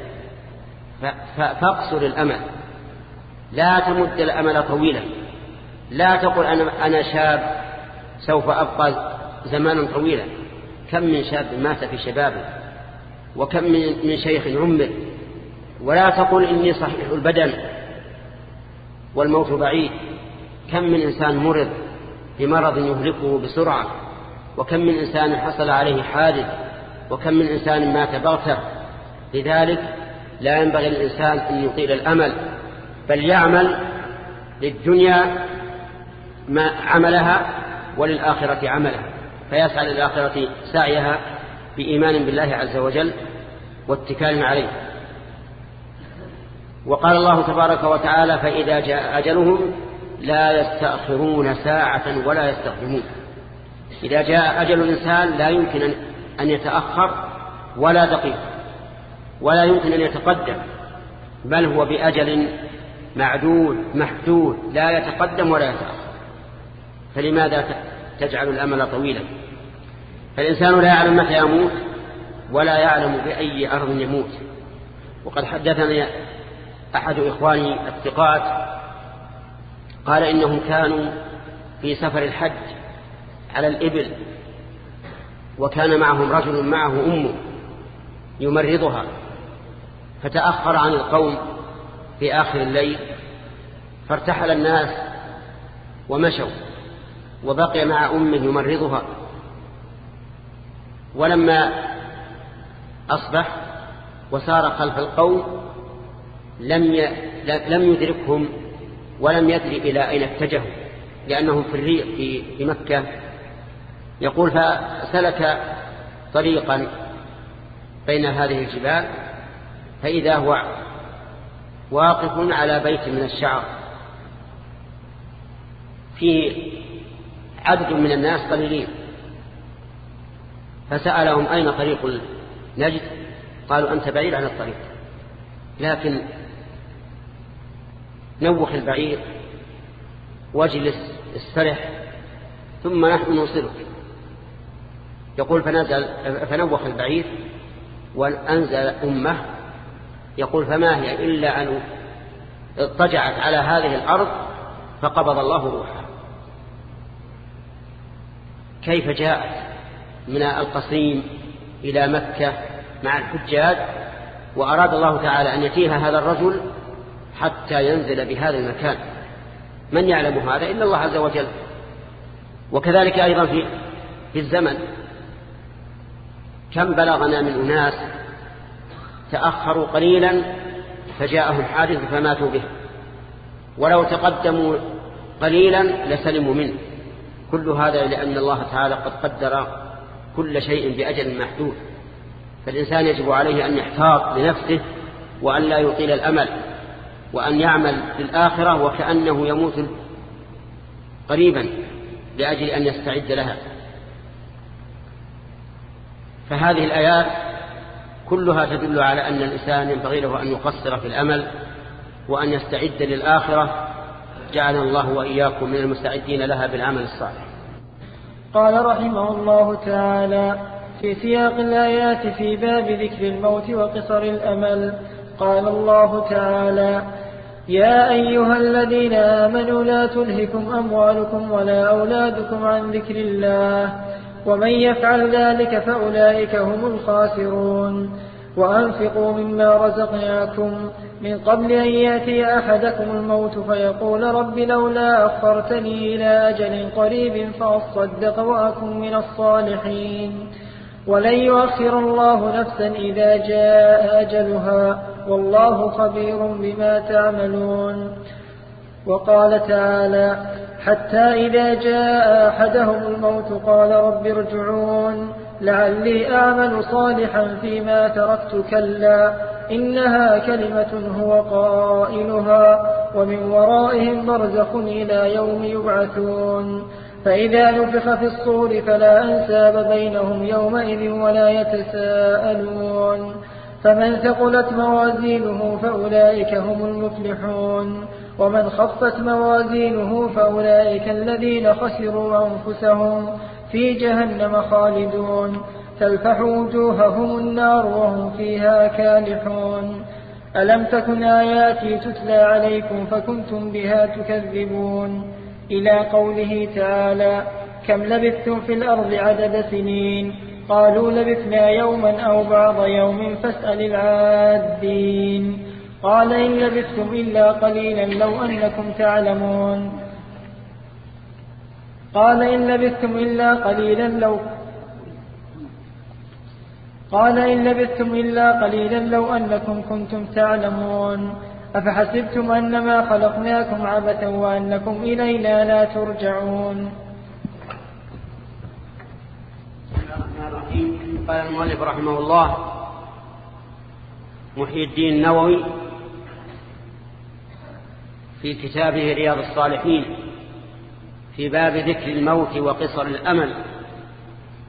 فاقصر الأمل. لا تمد الأمل طويلا. لا تقل أنا, أنا شاب سوف أبقى زمانا طويلا. كم من شاب مات في شبابه وكم من شيخ عمر ولا تقل إني صحيح البدن والموت بعيد. كم من إنسان مرض بمرض يهلكه بسرعة وكم من إنسان حصل عليه حادث وكم من إنسان مات بغتة. لذلك لا ينبغي الإنسان أن يطيل الأمل بل يعمل للدنيا ما عملها وللآخرة عملها فيسعى للآخرة سعيها بإيمان بالله عز وجل واتكال عليه. وقال الله تبارك وتعالى فإذا جاء أجلهم لا يستأخرون ساعة ولا يستقدمون. إذا جاء أجل الإنسان لا يمكن أن يتأخر ولا دقيق ولا يمكن أن يتقدم بل هو بأجل معدود محدود لا يتقدم ولا يتأخر. فلماذا تجعل الأمل طويلا؟ فالإنسان لا يعلم متى يموت ولا يعلم بأي أرض يموت. وقد حدثني أحد إخواني الثقات قال إنهم كانوا في سفر الحج على الإبل وكان معهم رجل معه أمه يمرضها فتأخر عن القوم في آخر الليل فارتحل الناس ومشوا وبقي مع أمه يمرضها. ولما أصبح وسار خلف القوم لم لم يدركهم ولم يدري إلى أين اتجهوا لأنهم في الريق في مكة. يقول فسلك طريقا بين هذه الجبال فإذا هو واقف على بيت من الشعر. فيه عدد من الناس قليلين. فسألهم أين طريق نجد؟ قالوا أنت بعيد عن الطريق. لكن نوخ البعير واجلس استرح ثم نحن نوصلك. يقول فنزل فنوخ البعير وأنزل أمه. يقول فما هي إلا أن اضطجعت على هذه الأرض فقبض الله روحها. كيف جاءت؟ من القصيم إلى مكة مع الحجاج وأراد الله تعالى أن يتيها هذا الرجل حتى ينزل بهذا المكان. من يعلم هذا؟ إلا الله عز وجل. وكذلك أيضا في, في الزمن. كم بلغنا من أناس تأخروا قليلا فجاءهم حادث فماتوا به. ولو تقدموا قليلا لسلموا منه. كل هذا لأن الله تعالى قد قدر كل شيء بأجل محدود. فالإنسان يجب عليه أن يحتاط لنفسه وأن لا يطيل الأمل وأن يعمل للآخرة وكأنه يموت قريبا لأجل أن يستعد لها. فهذه الآيات كلها تدل على أن الإنسان ينبغي له أن يقصر في الأمل وأن يستعد للآخرة. جعلنا الله وإياكم من المستعدين لها بالعمل الصالح. قال رحمه الله تعالى في سياق الآيات في باب ذكر الموت وقصر الأمل. قال الله تعالى يا أيها الذين آمنوا لا تلهكم أموالكم ولا أولادكم عن ذكر الله ومن يفعل ذلك فأولئك هم الخاسرون. وأنفقوا مما رزقناكم من قبل أن يأتي أحدكم الموت فيقول رب لولا أخرتني إلى أجل قريب فأصدق وأكن من الصالحين. ولن يؤخر الله نفسا إذا جاء أجلها والله خبير بما تعملون. وقال تعالى حتى إذا جاء أحدهم الموت قال رب ارجعون لعلي أعمل صالحا فيما تركت كلا. إنها كلمة هو قائلها ومن ورائهم برزخ إلى يوم يبعثون. فإذا نفخ في الصور فلا أنساب بينهم يومئذ ولا يتساءلون. فمن ثقلت موازينه فأولئك هم المفلحون. ومن خفت موازينه فأولئك الذين خسروا أنفسهم في جهنم خالدون. تلفح وجوههم النار وهم فيها كالحون. ألم تكن آياتي تتلى عليكم فكنتم بها تكذبون؟ إلى قوله تعالى كم لبثتم في الأرض عدد سنين؟ قالوا لبثنا يوما أو بعض يوم فاسأل العادين. قال إن لبثتم إلا قليلا لو أنكم تعلمون. قال إن لبثتم إلا قليلا لو قال إن لبثتم إلا قليلا لو أنكم كنتم تعلمون. أفحسبتم أنما خلقناكم عبثا وأنكم إلينا لا ترجعون. قال المؤلف رحمه الله محيي الدين النووي في كتابه رياض الصالحين في باب ذكر الموت وقصر الأمل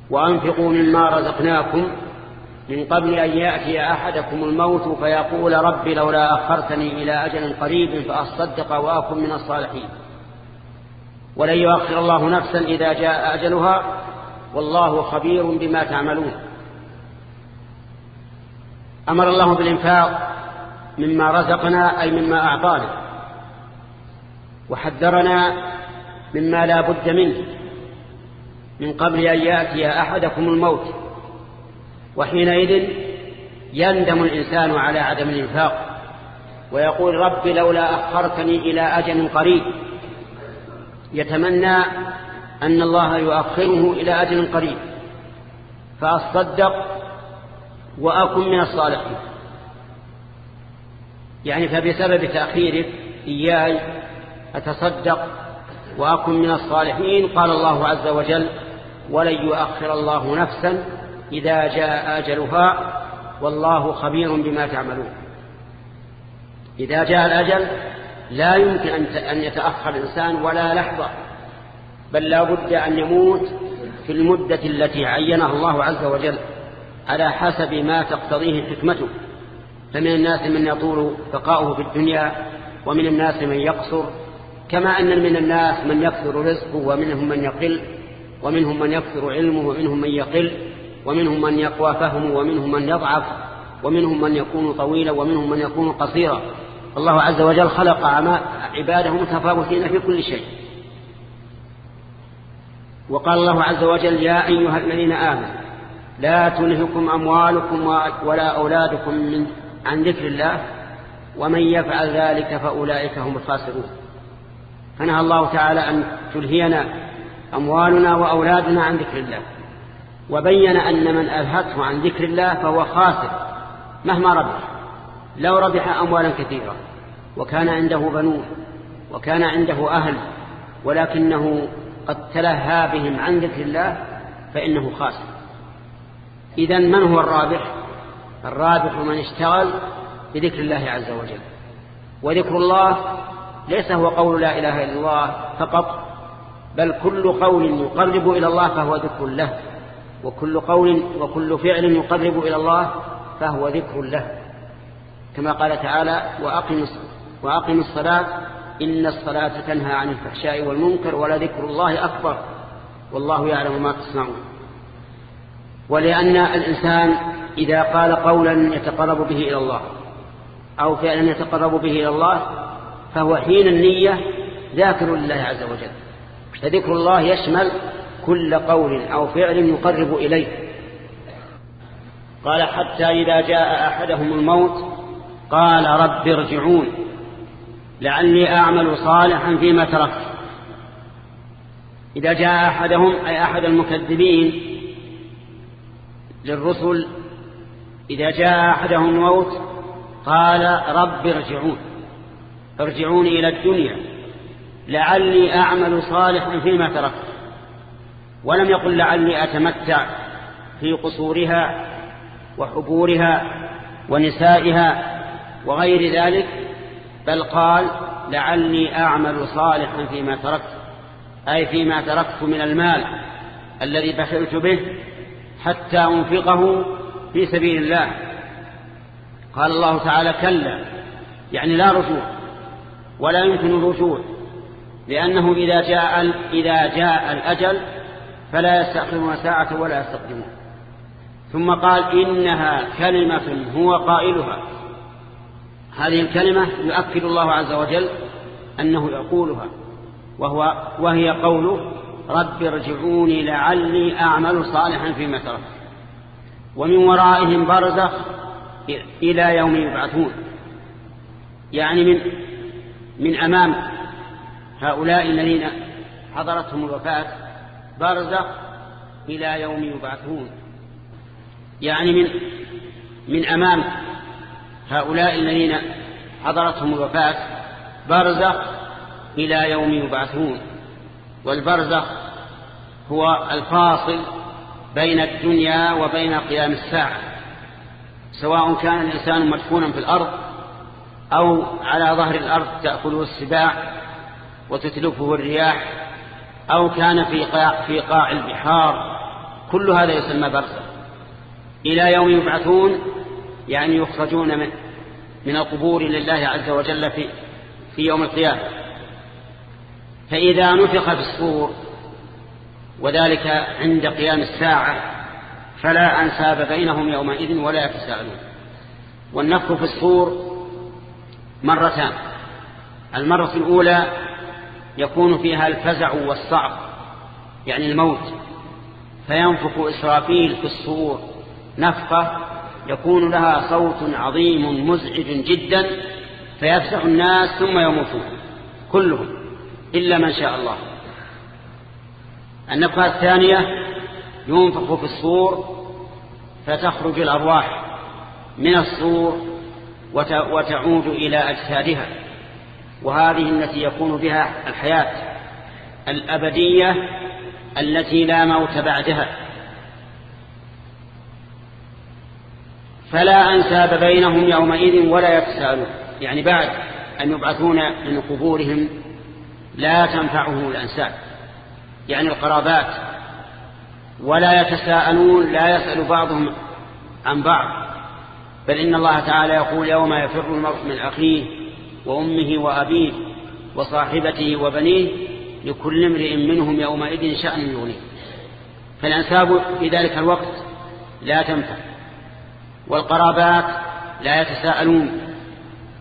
وأنفقوا مما رزقناكم من قبل أن يأتي أحدكم الموت فيقول رب لولا أخرتني إلى أجل قريب فأصدق وأكن من الصالحين. ولن يؤخر الله نفسا إذا جاء أجلها والله خبير بما تعملون. أمر الله بالإنفاق مما رزقنا أي مما أعطانا. وحذرنا مما لا بد منه. من قبل أن يأتي أحدكم الموت وحينئذ يندم الإنسان على عدم الإنفاق ويقول رب لولا أخرتني إلى أجل قريب. يتمنى أن الله يؤخره إلى أجل قريب. فأصدق وأكن من الصالحين. يعني فبسبب تأخيرك إياي أتصدق وأكن من الصالحين قال الله عز وجل ولن يؤخر الله نفسا إذا جاء أجلها والله خبير بما تعملون. إذا جاء الأجل لا يمكن أن يتأخر الإنسان ولا لحظة بل لا بد أن يموت في المدة التي عينها الله عز وجل على حسب ما تقتضيه حكمته. فمن الناس من يطول بقاؤه في الدنيا ومن الناس من يقصر كما أن من الناس من يكثر رزقه ومنهم من يقل ومنهم من يكثر علمه ومنهم من يقل. ومنهم من يقوى فهمه ومنهم من يضعف ومنهم من يكون طويلا ومنهم من يكون قصيرا. الله عز وجل خلق عباده متفاوتين في كل شيء. وقال الله عز وجل يا أيها الذين آمنوا لا تلهكم أموالكم ولا أولادكم من عن ذكر الله ومن يفعل ذلك فأولئك هم الخاسرون. فنهى الله تعالى أن تلهينا أموالنا وأولادنا عن ذكر الله. وبين أن من ألهته عن ذكر الله فهو خاسر مهما ربح. لو ربح أموالا كثيرة وكان عنده بنون وكان عنده أهل ولكنه قد تلهى بهم عن ذكر الله فإنه خاسر. إذا من هو الرابح؟ الرابح من اشتغل بذكر الله عز وجل. وذكر الله ليس هو قول لا إله إلا الله فقط بل كل قول يقرب إلى الله فهو ذكر له. وكل قول وكل فعل يقرب إلى الله فهو ذكر له. كما قال تعالى وأقم, وأقم الصلاة إن الصلاة تنهى عن الفحشاء والمنكر ولذكر الله أكبر والله يعلم ما تصنعون. ولأن الإنسان إذا قال قولا يتقرب به إلى الله أو فعلا يتقرب به إلى الله فهو حين النية ذاكر لله عز وجل. فذكر الله يشمل كل قول أو فعل يقرب إليه. قال حتى إذا جاء أحدهم الموت قال رب ارجعون لعلي أعمل صالحا فيما تركت. إذا جاء أحدهم أي أحد المكذبين للرسل إذا جاء أحدهم الموت قال رب ارجعون. ارجعوني إلى الدنيا لعلي أعمل صالحا فيما تركت. ولم يقل لعلي أتمتع في قصورها وحبورها ونسائها وغير ذلك بل قال لعلي أعمل صالحا فيما تركت أي فيما تركت من المال الذي بخلت به حتى أنفقه في سبيل الله. قال الله تعالى كلا يعني لا رجوع ولا يمكن الرجوع لأنه إذا جاء, إذا جاء الأجل فلا يستأخرون ساعة ولا يستقدمون. ثم قال إنها كلمة هو قائلها. هذه الكلمة يؤكد الله عز وجل أنه يقولها وهو وهي قوله رب ارجعوني لعلي أعمل صالحا فيما ترك. ومن ورائهم برزخ إلى يوم يبعثون. يعني من من أمام هؤلاء الذين حضرتهم الوفاة برزخ إلى يوم يبعثون. يعني من من أمام هؤلاء الذين حضرتهم الوفاة برزخ إلى يوم يبعثون. والبرزخ هو الفاصل بين الدنيا وبين قيام الساعة. سواء كان الإنسان مدفونا في الأرض أو على ظهر الأرض تأكله السباع وتتلفه الرياح أو كان في قاع, في قاع البحار. كل هذا يسمى برزخ. إلى يوم يبعثون يعني يخرجون من, من القبور لله عز وجل في, في يوم القيامة. فإذا نفخ في الصور وذلك عند قيام الساعة فلا أنساب بينهم يومئذ ولا يتساءلون. والنفخ في الصور مرتان. المرة الأولى يكون فيها الفزع والصعب يعني الموت. فينفخ إسرافيل في الصور. نفخة يكون لها صوت عظيم مزعج جدا فيفزع الناس ثم يموتون كلهم إلا من شاء الله. النفخة الثانية ينفخ في الصور فتخرج الأرواح من الصور وتعود إلى أجسادها. وهذه التي يكون بها الحياة الأبدية التي لا موت بعدها. فلا أنساب بينهم يومئذ ولا يتساءلون. يعني بعد أن يبعثون من قبورهم لا تنفعهم الأنساب. يعني القرابات ولا يتساءلون لا يسأل بعضهم عن بعض. بل إن الله تعالى يقول يوم يفر المرء من أخيه وأمه وأبيه وصاحبته وبنيه لكل امرئ منهم يومئذ شأن يغنيه. فالأنساب في ذلك الوقت لا تنفع والقرابات لا يتساءلون.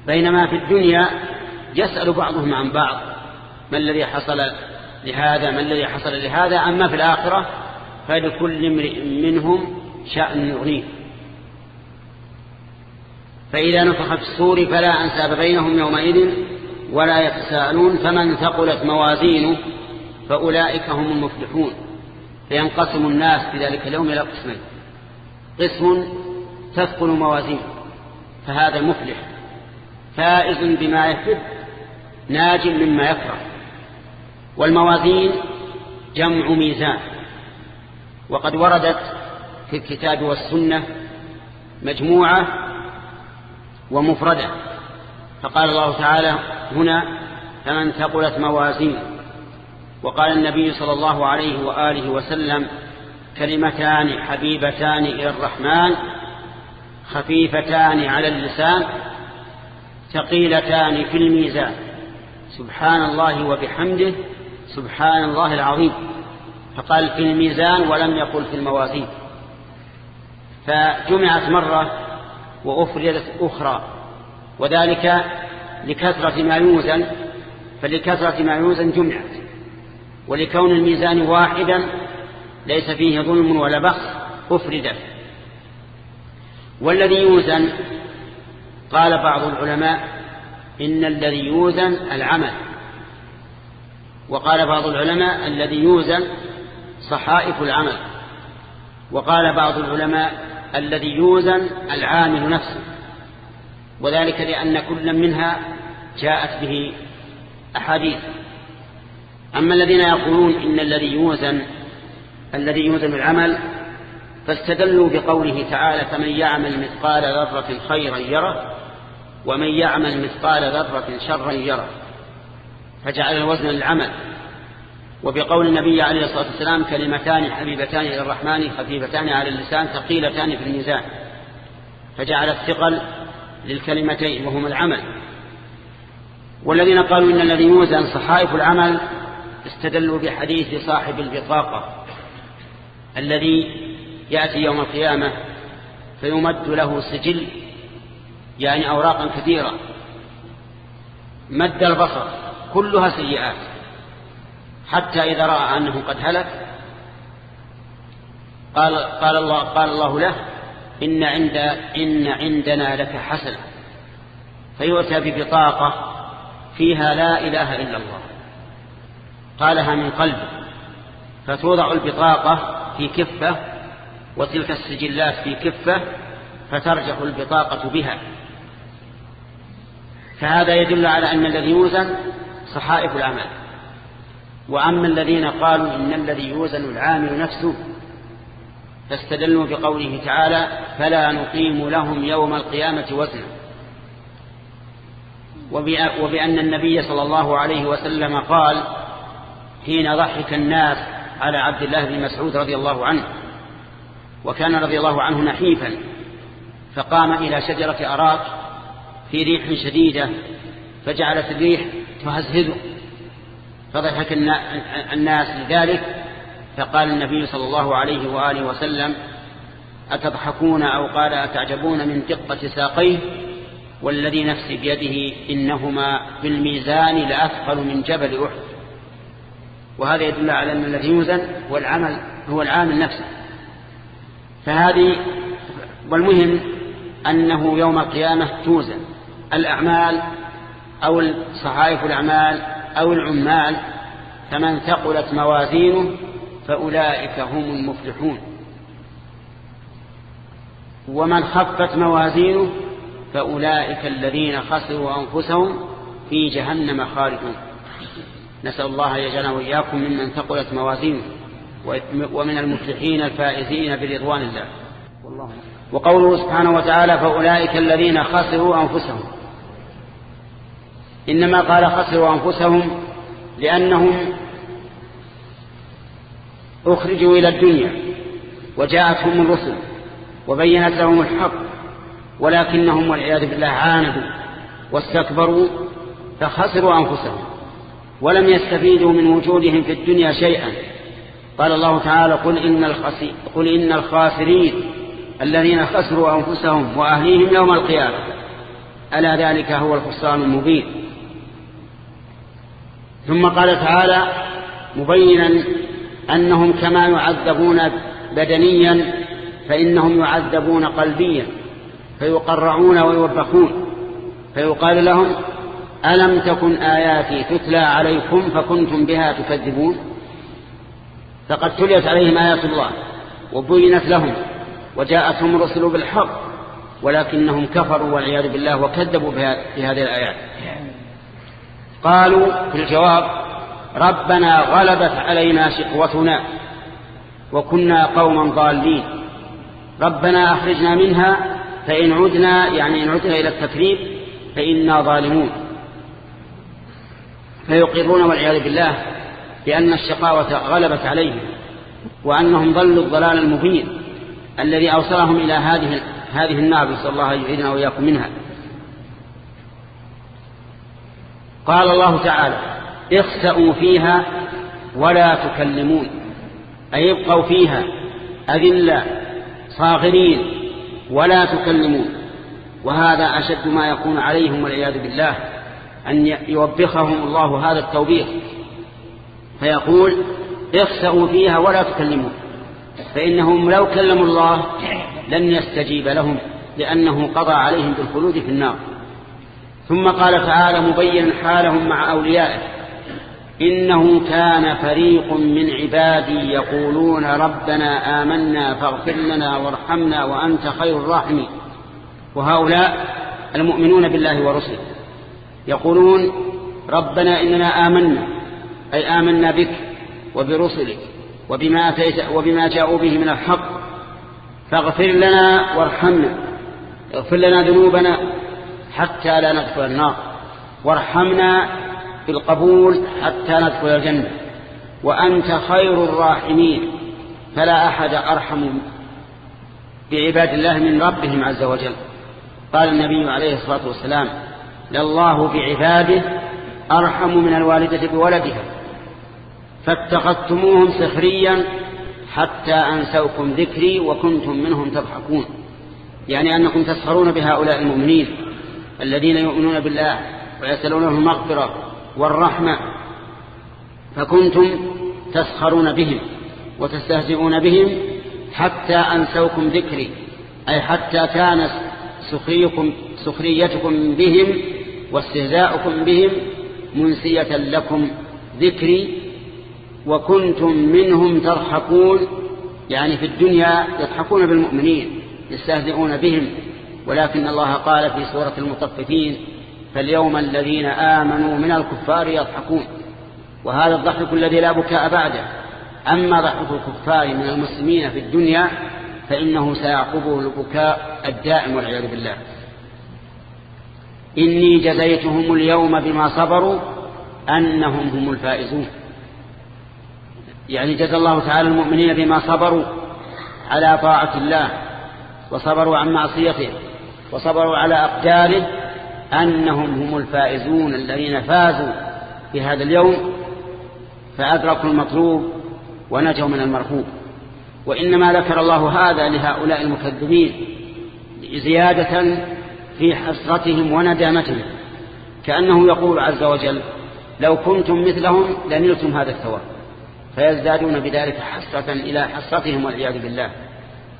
بينما في الدنيا يسأل بعضهم عن بعض ما الذي حصل لهذا ما الذي حصل لهذا. أما في الآخرة فلكل امرئ منهم شأن يغنيه. فإذا نفخ في السور فلا أنساب بينهم يومئذ ولا يتساءلون فمن ثقلت موازينه فأولئك هم المفلحون. فينقسم الناس في ذلك اليوم إلى قسمين. قسم تثقل موازينه فهذا مفلح. فائز بما يحب ناج مما يكره. والموازين جمع ميزان. وقد وردت في الكتاب والسنة مجموعة ومفردة. فقال الله تعالى هنا فمن ثقلت موازين وقال النبي صلى الله عليه وآله وسلم كلمتان حبيبتان إلى الرحمن خفيفتان على اللسان ثقيلتان في الميزان سبحان الله وبحمده سبحان الله العظيم. فقال في الميزان ولم يقل في الموازين فجمعت مرة وأفردت أخرى. وذلك لكثرة ما يوزن فلكثرة ما يوزن جمعت. ولكون الميزان واحدا ليس فيه ظلم ولا بخس أفردت. والذي يوزن قال بعض العلماء إن الذي يوزن العمل. وقال بعض العلماء الذي يوزن صحائف العمل. وقال بعض العلماء الذي يوزن العامل نفسه وذلك لأن كل منها جاءت به أحاديث. أما الذين يقولون إن الذي يوزن الذي يوزن العمل فاستدلوا بقوله تعالى فمن يعمل مثقال ذرة خيرا يره ومن يعمل مثقال ذرة شرا يره. فجعل الوزن للعمل وبقول النبي عليه الصلاة والسلام كلمتان حبيبتان إلى الرحمن خفيفتان على اللسان ثقيلتان في الميزان. فجعل الثقل للكلمتين وهما العمل. والذين قالوا إن الذي يوزن صحائف العمل استدلوا بحديث صاحب البطاقة. الذي يأتي يوم القيامة فيمد له سجل يعني أوراقا كثيرة. مد البصر كلها سيئات. حتى إذا رأى أنه قد هلك قال, قال, الله, قال الله له إن, عند إن عندنا لك حسنة. فيؤتى ببطاقة فيها لا إله إلا الله. قالها من قلبه. فتوضع البطاقة في كفة وتلك السجلات في كفة فترجح البطاقة بها. فهذا يدل على أن الذي يوزن صحائف الأعمال. وأما الذين قالوا إن الذي يوزن العامل نفسه فاستدلوا بقوله تعالى فلا نقيم لهم يوم القيامة وزنا. وبأن النبي صلى الله عليه وسلم قال حين ضحك الناس على عبد الله بن مسعود رضي الله عنه وكان رضي الله عنه نحيفا فقام إلى شجرة أراك في ريح شديدة فجعلت الريح تهزهزه. فضحك الناس لذلك فقال النبي صلى الله عليه وآله وسلم أتضحكون أو قال أتعجبون من دقة ساقيه؟ والذي نفسي بيده إنهما في الميزان لأثقل من جبل أحد. وهذا يدل على أن الذي يوزن هو العمل هو العامل نفسه. فهذه والمهم أنه يوم القيامة توزن. الأعمال أو صحائف الأعمال أو العمال فمن ثقلت موازينه فأولئك هم المفلحون. ومن خفت موازينه فأولئك الذين خسروا أنفسهم في جهنم خالدون. نسأل الله يجعلنا وإياكم ممن ثقلت موازينه ومن المفلحين الفائزين برضوان الله. وقوله سبحانه وتعالى فأولئك الذين خسروا أنفسهم. إنما قال خسروا أنفسهم لأنهم أخرجوا إلى الدنيا وجاءتهم الرسل وبينت لهم الحق ولكنهم والعياذ بالله عاندوا واستكبروا فخسروا أنفسهم ولم يستفيدوا من وجودهم في الدنيا شيئا. قال الله تعالى قل إن, قل إن الخاسرين الذين خسروا أنفسهم وأهليهم يوم القيامة. ألا ذلك هو الخسران المبين. ثم قال تعالى مبينا أنهم كما يعذبون بدنيا فإنهم يعذبون قلبيا فيقرعون ويوبخون فيقال لهم ألم تكن آياتي تتلى عليكم فكنتم بها تكذبون فقد تليت عليهم آيات الله وبينت لهم وجاءتهم رسل بالحق ولكنهم كفروا والعياذ بالله وكذبوا في هذه الآيات. قالوا في الجواب ربنا غلبت علينا شقوتنا وكنا قوما ضالين. ربنا أخرجنا منها فإن عدنا يعني إن عدنا إلى التكذيب فإنا ظالمون. فيقرون والعياذ بالله بأن الشقاوة غلبت عليهم وأنهم ضلوا الضلال المبين الذي أوصلهم إلى هذه هذه النار نسأل الله يعيدنا وإياكم منها. قال الله تعالى اخسأوا فيها ولا تكلمون. أي ابقوا فيها أذلا صاغرين ولا تكلمون. وهذا أشد ما يكون عليهم والعياذ بالله أن يوبخهم الله هذا التوبيخ. فيقول اخسأوا فيها ولا تكلمون. فإنهم لو كلموا الله لن يستجيب لهم لأنه قضى عليهم بالخلود في النار. ثم قال تعالى مبين حالهم مع أوليائه. إنه كان فريق من عبادي يقولون ربنا آمنا فاغفر لنا وارحمنا وأنت خير الراحمين. وهؤلاء المؤمنون بالله ورسله يقولون ربنا إننا آمنا أي آمنا بك وبرسلك وبما, وبما جاءوا به من الحق. فاغفر لنا وارحمنا اغفر لنا ذنوبنا حتى لا ندخل النار. وارحمنا بالقبول حتى ندخل الجنة. وأنت خير الراحمين. فلا أحد أرحم بعباد الله من ربهم عز وجل. قال النبي عليه الصلاة والسلام لله بعباده أرحم من الوالدة بولدها. فاتخذتموهم سخريا حتى أنسوكم ذكري وكنتم منهم تضحكون. يعني أنكم تسخرون بهؤلاء المؤمنين. الذين يؤمنون بالله ويسألونه المغفرة والرحمة فكنتم تسخرون بهم وتستهزئون بهم حتى أنسوكم ذكري أي حتى كان سخريكم سخريتكم بهم واستهزاؤكم بهم منسية لكم ذكري وكنتم منهم تضحكون يعني في الدنيا يضحكون بالمؤمنين يستهزئون بهم ولكن الله قال في سورة المطففين فاليوم الذين آمنوا من الكفار يضحكون. وهذا الضحك الذي لا بكاء بعده. أما ضحك الكفار من المسلمين في الدنيا فإنه سيعقبه البكاء الدائم والعياذ بالله. إني جزيتهم اليوم بما صبروا أنهم هم الفائزون. يعني جزى الله تعالى المؤمنين بما صبروا على طاعة الله وصبروا عن معصيته. وصبروا على أقداره أنهم هم الفائزون الذين فازوا في هذا اليوم فأدركوا المطلوب ونجوا من المرهوب وإنما ذكر الله هذا لهؤلاء المكذبين زيادة في حسرتهم وندامتهم. كأنه يقول عز وجل لو كنتم مثلهم لنلتم هذا الثواب فيزدادون بذلك حسرة إلى حسرتهم والعياذ بالله.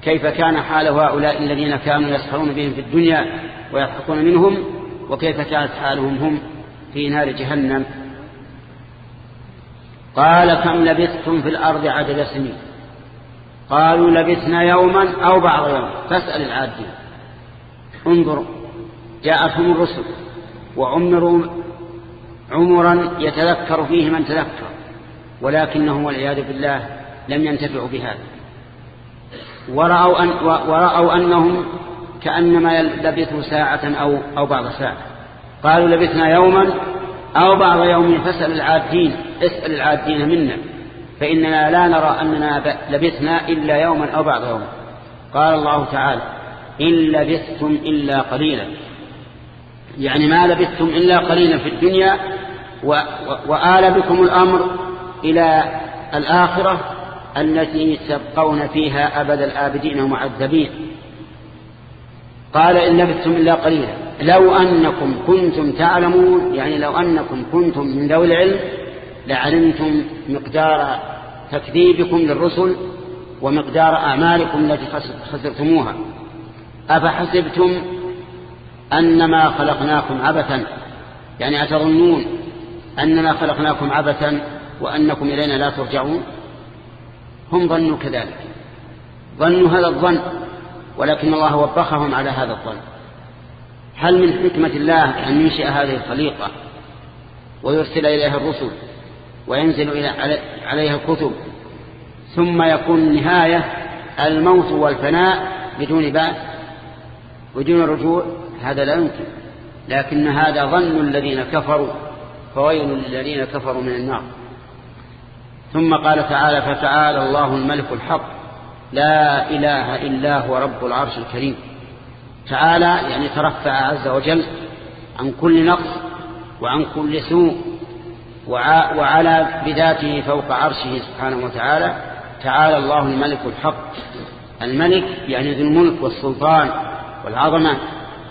كيف كان حال هؤلاء الذين كانوا يسخرون بهم في الدنيا ويضحكون منهم وكيف كانت حالهم هم في نار جهنم. قال كم لبثتم في الأرض عدد سنين؟ قالوا لبثنا يوما أو بعض يوم. فاسأل العادين انظروا جاءتهم الرسل وعمروا عمرا يتذكر فيه من تذكر ولكنهم والعياذ بالله لم ينتفعوا بهذا. ورأوا, أن ورأوا أنهم كأنما لبثوا ساعة أو, أو بعض ساعة. قالوا لبثنا يوما أو بعض يوم فاسأل العادين اسأل العادين منا. فإننا لا نرى أننا لبثنا إلا يوما أو بعض يوم. قال الله تعالى إن لبثتم إلا قليلا. يعني ما لبثتم إلا قليلا في الدنيا وآل بكم الأمر إلى الآخرة التي تبقون فيها أبد الآبدين ومعذبين. قال إن لبثتم إلا قليلا. لو أنكم كنتم تعلمون يعني لو أنكم كنتم من ذوي العلم لعلمتم مقدار تكذيبكم للرسل ومقدار أعمالكم التي خسرتموها. أفحسبتم أنما خلقناكم عبثا؟ يعني أتظنون أننا خلقناكم عبثا وأنكم إلينا لا ترجعون؟ هم ظنوا كذلك. ظنوا هذا الظن ولكن الله وبخهم على هذا الظن. هل من حكمة الله أن ينشئ هذه الخليقة ويرسل إليها الرسل وينزل عليها الكتب ثم يكون نهاية الموت والفناء بدون بعث بدون رجوع؟ هذا لا يمكن. لكن هذا ظن الذين كفروا فويل للذين كفروا من النار. ثم قال تعالى فتعالى الله الملك الحق لا إله إلا هو رب العرش الكريم. تعالى يعني ترفع عز وجل عن كل نقص وعن كل سوء وعلى بذاته فوق عرشه سبحانه وتعالى. تعالى الله الملك الحق. الملك يعني ذو الملك والسلطان والعظمة.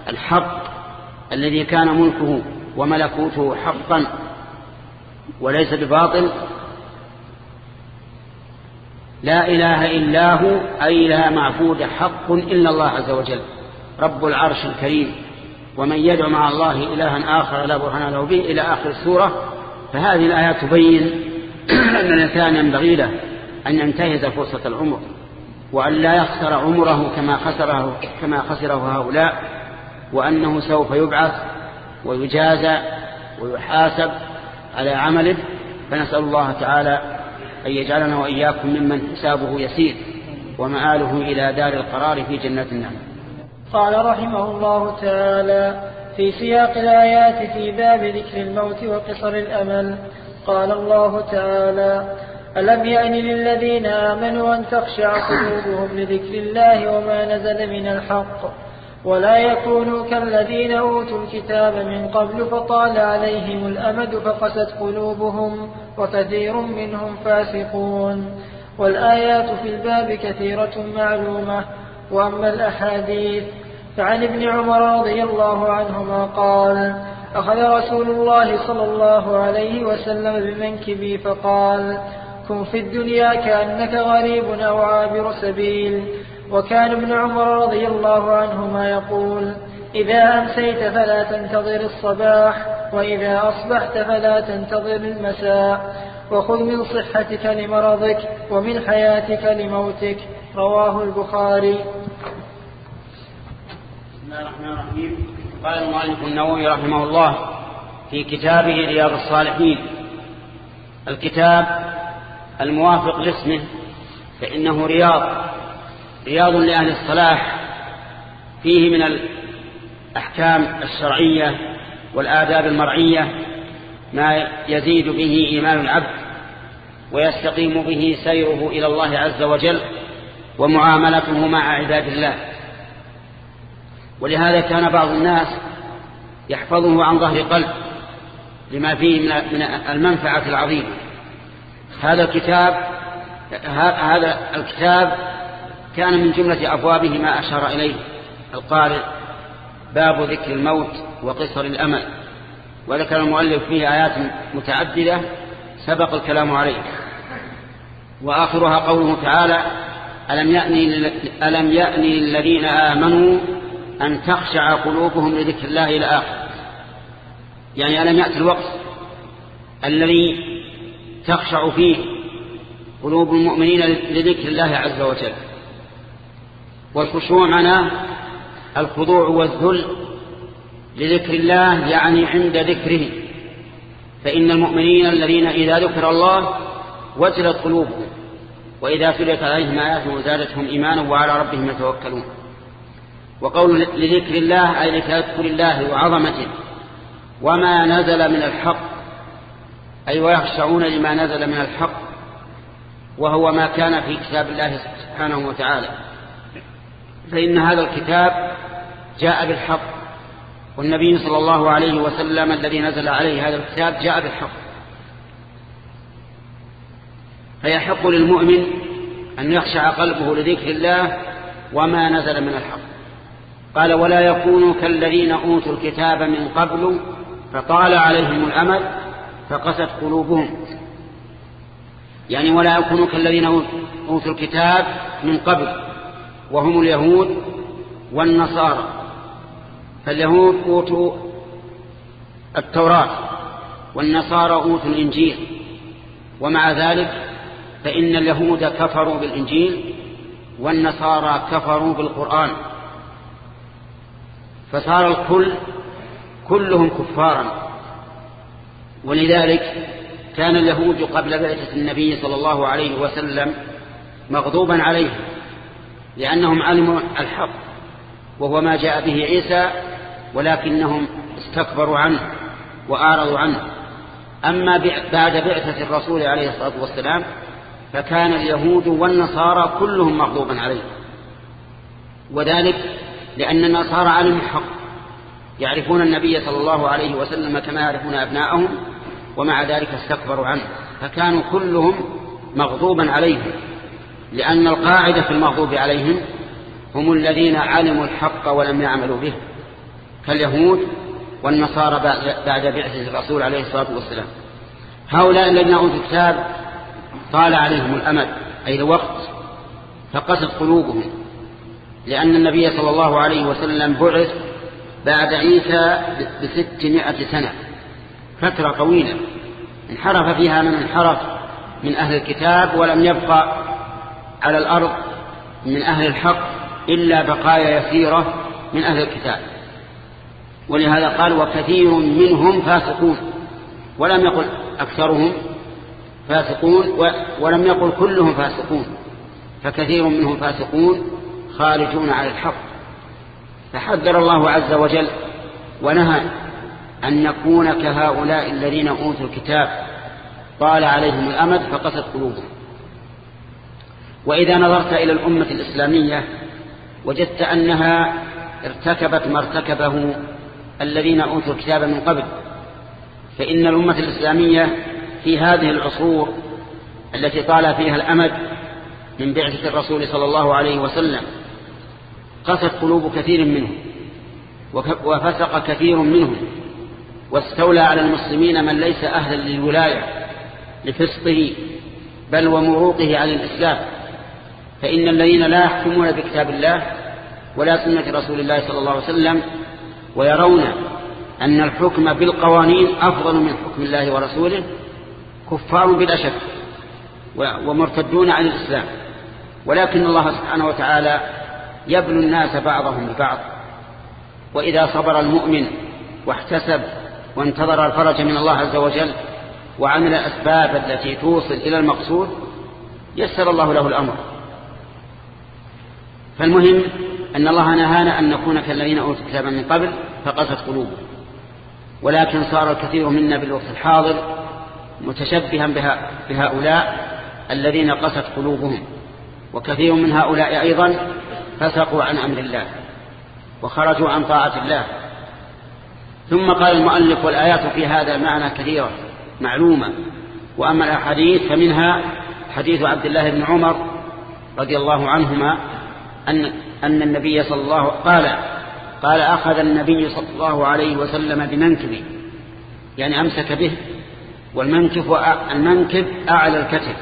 الحق الذي كان ملكه وملكوته حقا وليس بباطل. لا إله إلا هو أي لا معبود حق إلا الله عز وجل. رب العرش الكريم. ومن يدعو مع الله إلها آخر لا برهان له به إلى آخر السورة فهذه الآيات تبين أن الإنسان ينبغي له أن ينتهز فرصة العمر وأن لا يخسر عمره كما خسره, كما خسره هؤلاء وأنه سوف يبعث ويجازى ويحاسب على عمله. فنسأل الله تعالى أن يجعلنا وإياكم ممن حسابه يسير ومآله إلى دار القرار في جنة النعم قال رحمه الله تعالى في سياق الآيات في باب ذكر الموت وقصر الأمل. قال الله تعالى ألم يأن للذين آمنوا أن تخشع قلوبهم لذكر الله وما نزل من الحق؟ ولا يكونوا كالذين أوتوا الكتاب من قبل فطال عليهم الأمد فقست قلوبهم وكثير منهم فاسقون. والآيات في الباب كثيرة معلومة. وأما الأحاديث فعن ابن عمر رضي الله عنهما قال أخذ رسول الله صلى الله عليه وسلم بمنكبي فقال كن في الدنيا كأنك غريب أو عابر سبيل. وكان ابن عمر رضي الله عنهما يقول إذا أمسيت فلا تنتظر الصباح وإذا أصبحت فلا تنتظر المساء. وخذ من صحتك لمرضك ومن حياتك لموتك. رواه البخاري. بسم الله الرحمن الرحيم. قال المؤلف النووي رحمه الله في كتابه رياض الصالحين الكتاب الموافق لاسمه فإنه رياض. رياض لأهل الصلاح فيه من الأحكام الشرعية والآداب المرعية ما يزيد به إيمان العبد ويستقيم به سيره إلى الله عز وجل ومعاملته مع عباد الله. ولهذا كان بعض الناس يحفظه عن ظهر قلب لما فيه من المنفعة العظيمة. هذا الكتاب هذا الكتاب كان من جملة أبوابه ما أشار إليه القارئ باب ذكر الموت وقصر الأمل. وذكر المؤلف فيه آيات متعددة سبق الكلام عليه. وآخرها قوله تعالى ألم يأني, يأني للذين آمنوا أن تخشع قلوبهم لذكر الله إلى آخر يعني ألم يأتي الوقت الذي تخشع فيه قلوب المؤمنين لذكر الله عز وجل؟ والخشوع معناه الخضوع والذل لذكر الله يعني عند ذكره. فإن المؤمنين الذين إذا ذكر الله وجلت قلوبهم وإذا تليت عليهم آياته زادتهم إيمانا وعلى ربهم يتوكلون. وقول لذكر الله أي لتذكر الله وعظمته وما نزل من الحق أي ويخشعون لما نزل من الحق وهو ما كان في كتاب الله سبحانه وتعالى. فإن هذا الكتاب جاء بالحق والنبي صلى الله عليه وسلم الذي نزل عليه هذا الكتاب جاء بالحق. فيحق للمؤمن أن يخشع قلبه لذكر الله وما نزل من الحق. قال ولا يكونوا كالذين أوتوا الكتاب من قبل فطال عليهم الأمل فقست قلوبهم. يعني ولا يكونوا كالذين أوتوا الكتاب من قبل وهم اليهود والنصارى. فاليهود أوتوا التوراة والنصارى أوتوا الإنجيل. ومع ذلك فإن اليهود كفروا بالإنجيل والنصارى كفروا بالقرآن. فصار الكل كلهم كفارا. ولذلك كان اليهود قبل بعثة النبي صلى الله عليه وسلم مغضوبا عليهم. لأنهم علموا الحق وهو ما جاء به عيسى ولكنهم استكبروا عنه وآرضوا عنه. أما بعد بعثة الرسول عليه الصلاة والسلام فكان اليهود والنصارى كلهم مغضوبا عليه. وذلك لأن النصارى علموا الحق يعرفون النبي صلى الله عليه وسلم كما يعرفون أبناءهم ومع ذلك استكبروا عنه. فكانوا كلهم مغضوبا عليهم. لأن القاعدة في المغضوب عليهم هم الذين علموا الحق ولم يعملوا به كاليهود والنصارى بعد بعثة الرسول عليه الصلاة والسلام. هؤلاء الذين أوتوا الكتاب طال عليهم الأمد أي الوقت فقست قلوبهم لأن النبي صلى الله عليه وسلم بعث بعد عيسى بستمائة سنة فترة طويلة انحرف فيها من انحرف من أهل الكتاب ولم يبقى على الأرض من أهل الحق إلا بقايا يسيرة من أهل الكتاب. ولهذا قال وكثير منهم فاسقون. ولم يقل أكثرهم فاسقون ولم يقل كلهم فاسقون. فكثير منهم فاسقون خارجون على الحق. فحذر الله عز وجل ونهى أن نكون كهؤلاء الذين أوتوا الكتاب. طال عليهم الأمد فقست قلوبهم. وإذا نظرت إلى الأمة الإسلامية وجدت أنها ارتكبت ما ارتكبه الذين أوتوا الكتاب من قبل. فإن الأمة الإسلامية في هذه العصور التي طال فيها الأمد من بعثة الرسول صلى الله عليه وسلم قست قلوب كثير منهم وفسق كثير منهم واستولى على المسلمين من ليس أهلا للولاية لفسقه بل ومروقه على الإسلام. فإن الذين لا يحكمون بكتاب الله ولا سنة رسول الله صلى الله عليه وسلم ويرون أن الحكم بالقوانين أفضل من حكم الله ورسوله كفار بلا شك ومرتدون عن الإسلام. ولكن الله سبحانه وتعالى يبلو الناس بعضهم ببعض وإذا صبر المؤمن واحتسب وانتظر الفرج من الله عز وجل وعمل الأسباب التي توصل إلى المقصود يسر الله له الأمر. فالمهم أن الله نهانا أن نكون كالذين أوتوا كتابا من قبل فقست قلوبهم. ولكن صار الكثير منا بالوقت الحاضر متشبها بهؤلاء الذين قست قلوبهم. وكثير من هؤلاء أيضا فسقوا عن أمر الله وخرجوا عن طاعة الله. ثم قال المؤلف والآيات في هذا المعنى كثيرة معلومة. وأما الأحاديث فمنها حديث عبد الله بن عمر رضي الله عنهما أن, أن النبي صلى الله قال قال أخذ النبي صلى الله عليه وسلم بمنكبه يعني أمسك به والمنكب المنكب أعلى الكتف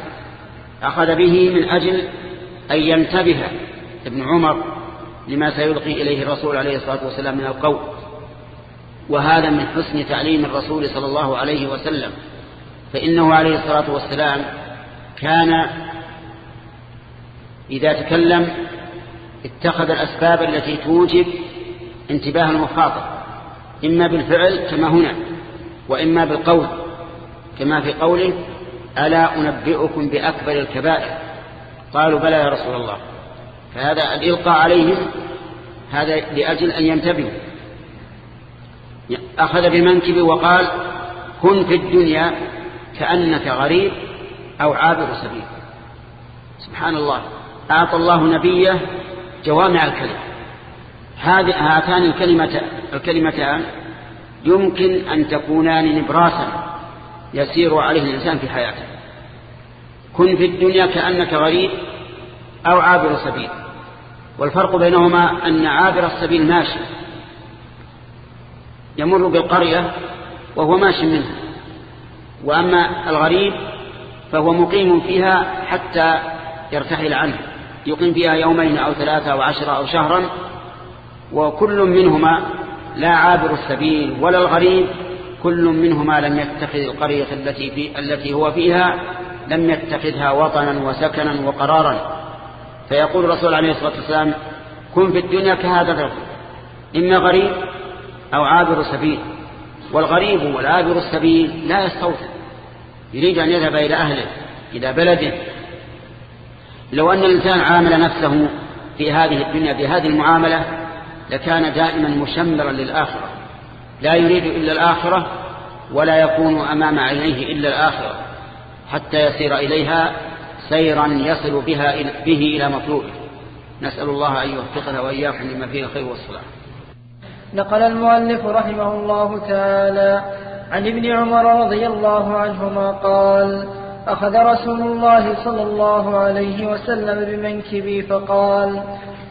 أخذ به من أجل أن ينتبه ابن عمر لما سيلقي إليه الرسول عليه الصلاة والسلام من القول. وهذا من حسن تعليم الرسول صلى الله عليه وسلم. فإنه عليه الصلاة والسلام كان إذا تكلم اتخذ الأسباب التي توجب انتباه المخاطب إما بالفعل كما هنا وإما بالقول كما في قوله ألا أنبئكم بأكبر الكبائر؟ قالوا بلى يا رسول الله. فهذا الإلقاء عليهم هذا لأجل أن ينتبهوا. أخذ بمنكب وقال كن في الدنيا كأنك غريب أو عابر سبيل. سبحان الله. أعطى الله نبيه جوامع الكلم هاتان الكلمتان يمكن أن تكونان نبراسا يسير عليه الإنسان في حياته. كن في الدنيا كأنك غريب أو عابر سبيل والفرق بينهما أن عابر السبيل ماشي. يمر بالقرية وهو ماشي منها. وأما الغريب فهو مقيم فيها حتى يرتحل عنه. يقيم فيها يومين أو ثلاثة أو عشرة أو شهرا وكل منهما لا عابر السبيل ولا الغريب كل منهما لم يتخذ القرية التي, في التي هو فيها لم يتخذها وطنا وسكنا وقرارا. فيقول الرسول عليه الصلاة والسلام كن في الدنيا كهذا الرجل إما غريب أو عابر سبيل والغريب والعابر السبيل لا يستوطن يريد أن يذهب إلى أهله إلى بلده لو أن الإنسان عامل نفسه في هذه الدنيا بهذه المعاملة لكان دائما مشمرا للآخرة. لا يريد إلا الآخرة ولا يكون أمام عينيه إلا الآخرة حتى يسير إليها سيرا يصل بها به إلى مطلوبه. نسأل الله أن يوفقنا وإياكم لما فيه الخير والصلاح نقل المؤلف رحمه الله تعالى عن ابن عمر رضي الله عنهما قال أخذ رسول الله صلى الله عليه وسلم بمنكبي فقال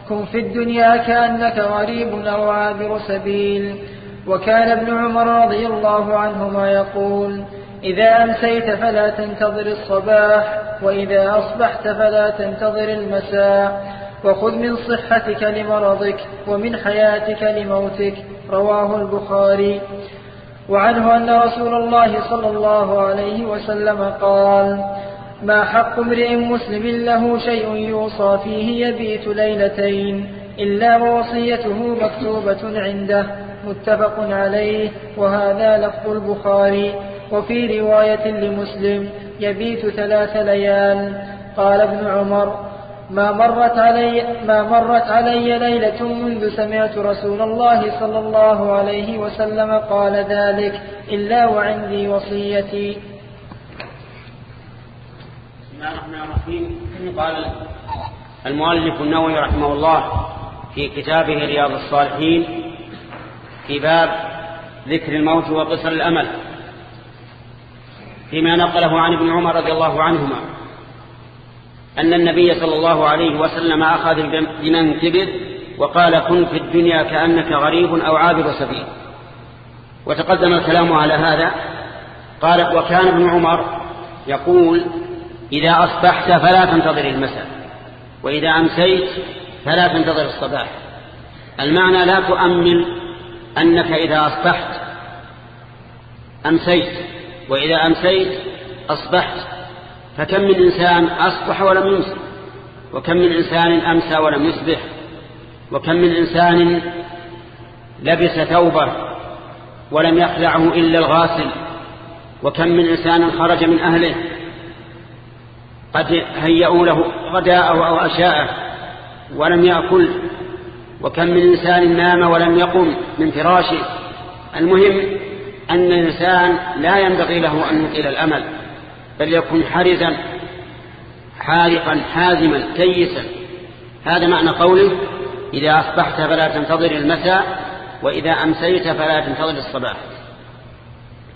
كن في الدنيا كأنك غريب أو عابر سبيل. وكان ابن عمر رضي الله عنهما يقول إذا أمسيت فلا تنتظر الصباح وإذا أصبحت فلا تنتظر المساء وخذ من صحتك لمرضك ومن حياتك لموتك. رواه البخاري. وعنه أن رسول الله صلى الله عليه وسلم قال ما حق امرئ مسلم له شيء يوصى فيه يبيت ليلتين إلا ووصيته مكتوبة عنده. متفق عليه وهذا لفظ البخاري. وفي رواية لمسلم يبيت ثلاث ليال. قال ابن عمر ما مرت علي ما مرت علي ليلة منذ سمعت رسول الله صلى الله عليه وسلم قال ذلك إلا وعندي وصيتي. بسم الله الرحمن الرحيم قال المؤلف النووي رحمه الله في كتابه رياض الصالحين في باب ذكر الموت وقصر الأمل فيما نقله عن ابن عمر رضي الله عنهما أن النبي صلى الله عليه وسلم أخذ بمن كبر وقال كن في الدنيا كأنك غريب أو عابر سبيل. وتقدم الكلام على هذا. قال وكان ابن عمر يقول إذا أصبحت فلا تنتظر المساء وإذا أمسيت فلا تنتظر الصباح. المعنى لا تؤمل أنك إذا أصبحت أمسيت وإذا أمسيت أصبحت فكم من إنسان أصبح ولم يمسي وكم من إنسان أمسى ولم يصبح؟ وكم من إنسان لبس ثوبه ولم يخلعه إلا الغاسل؟ وكم من إنسان خرج من أهله؟ قد هيئوا له غداءه أو أشاءه ولم يأكل؟ وكم من إنسان نام ولم يقم من فراشه؟ المهم أن الإنسان لا ينبغي له أن يطيل الأمل. بل يكون حرزا حارقا حازما كيسا. هذا معنى قوله إذا أصبحت فلا تنتظر المساء وإذا أمسيت فلا تنتظر الصباح.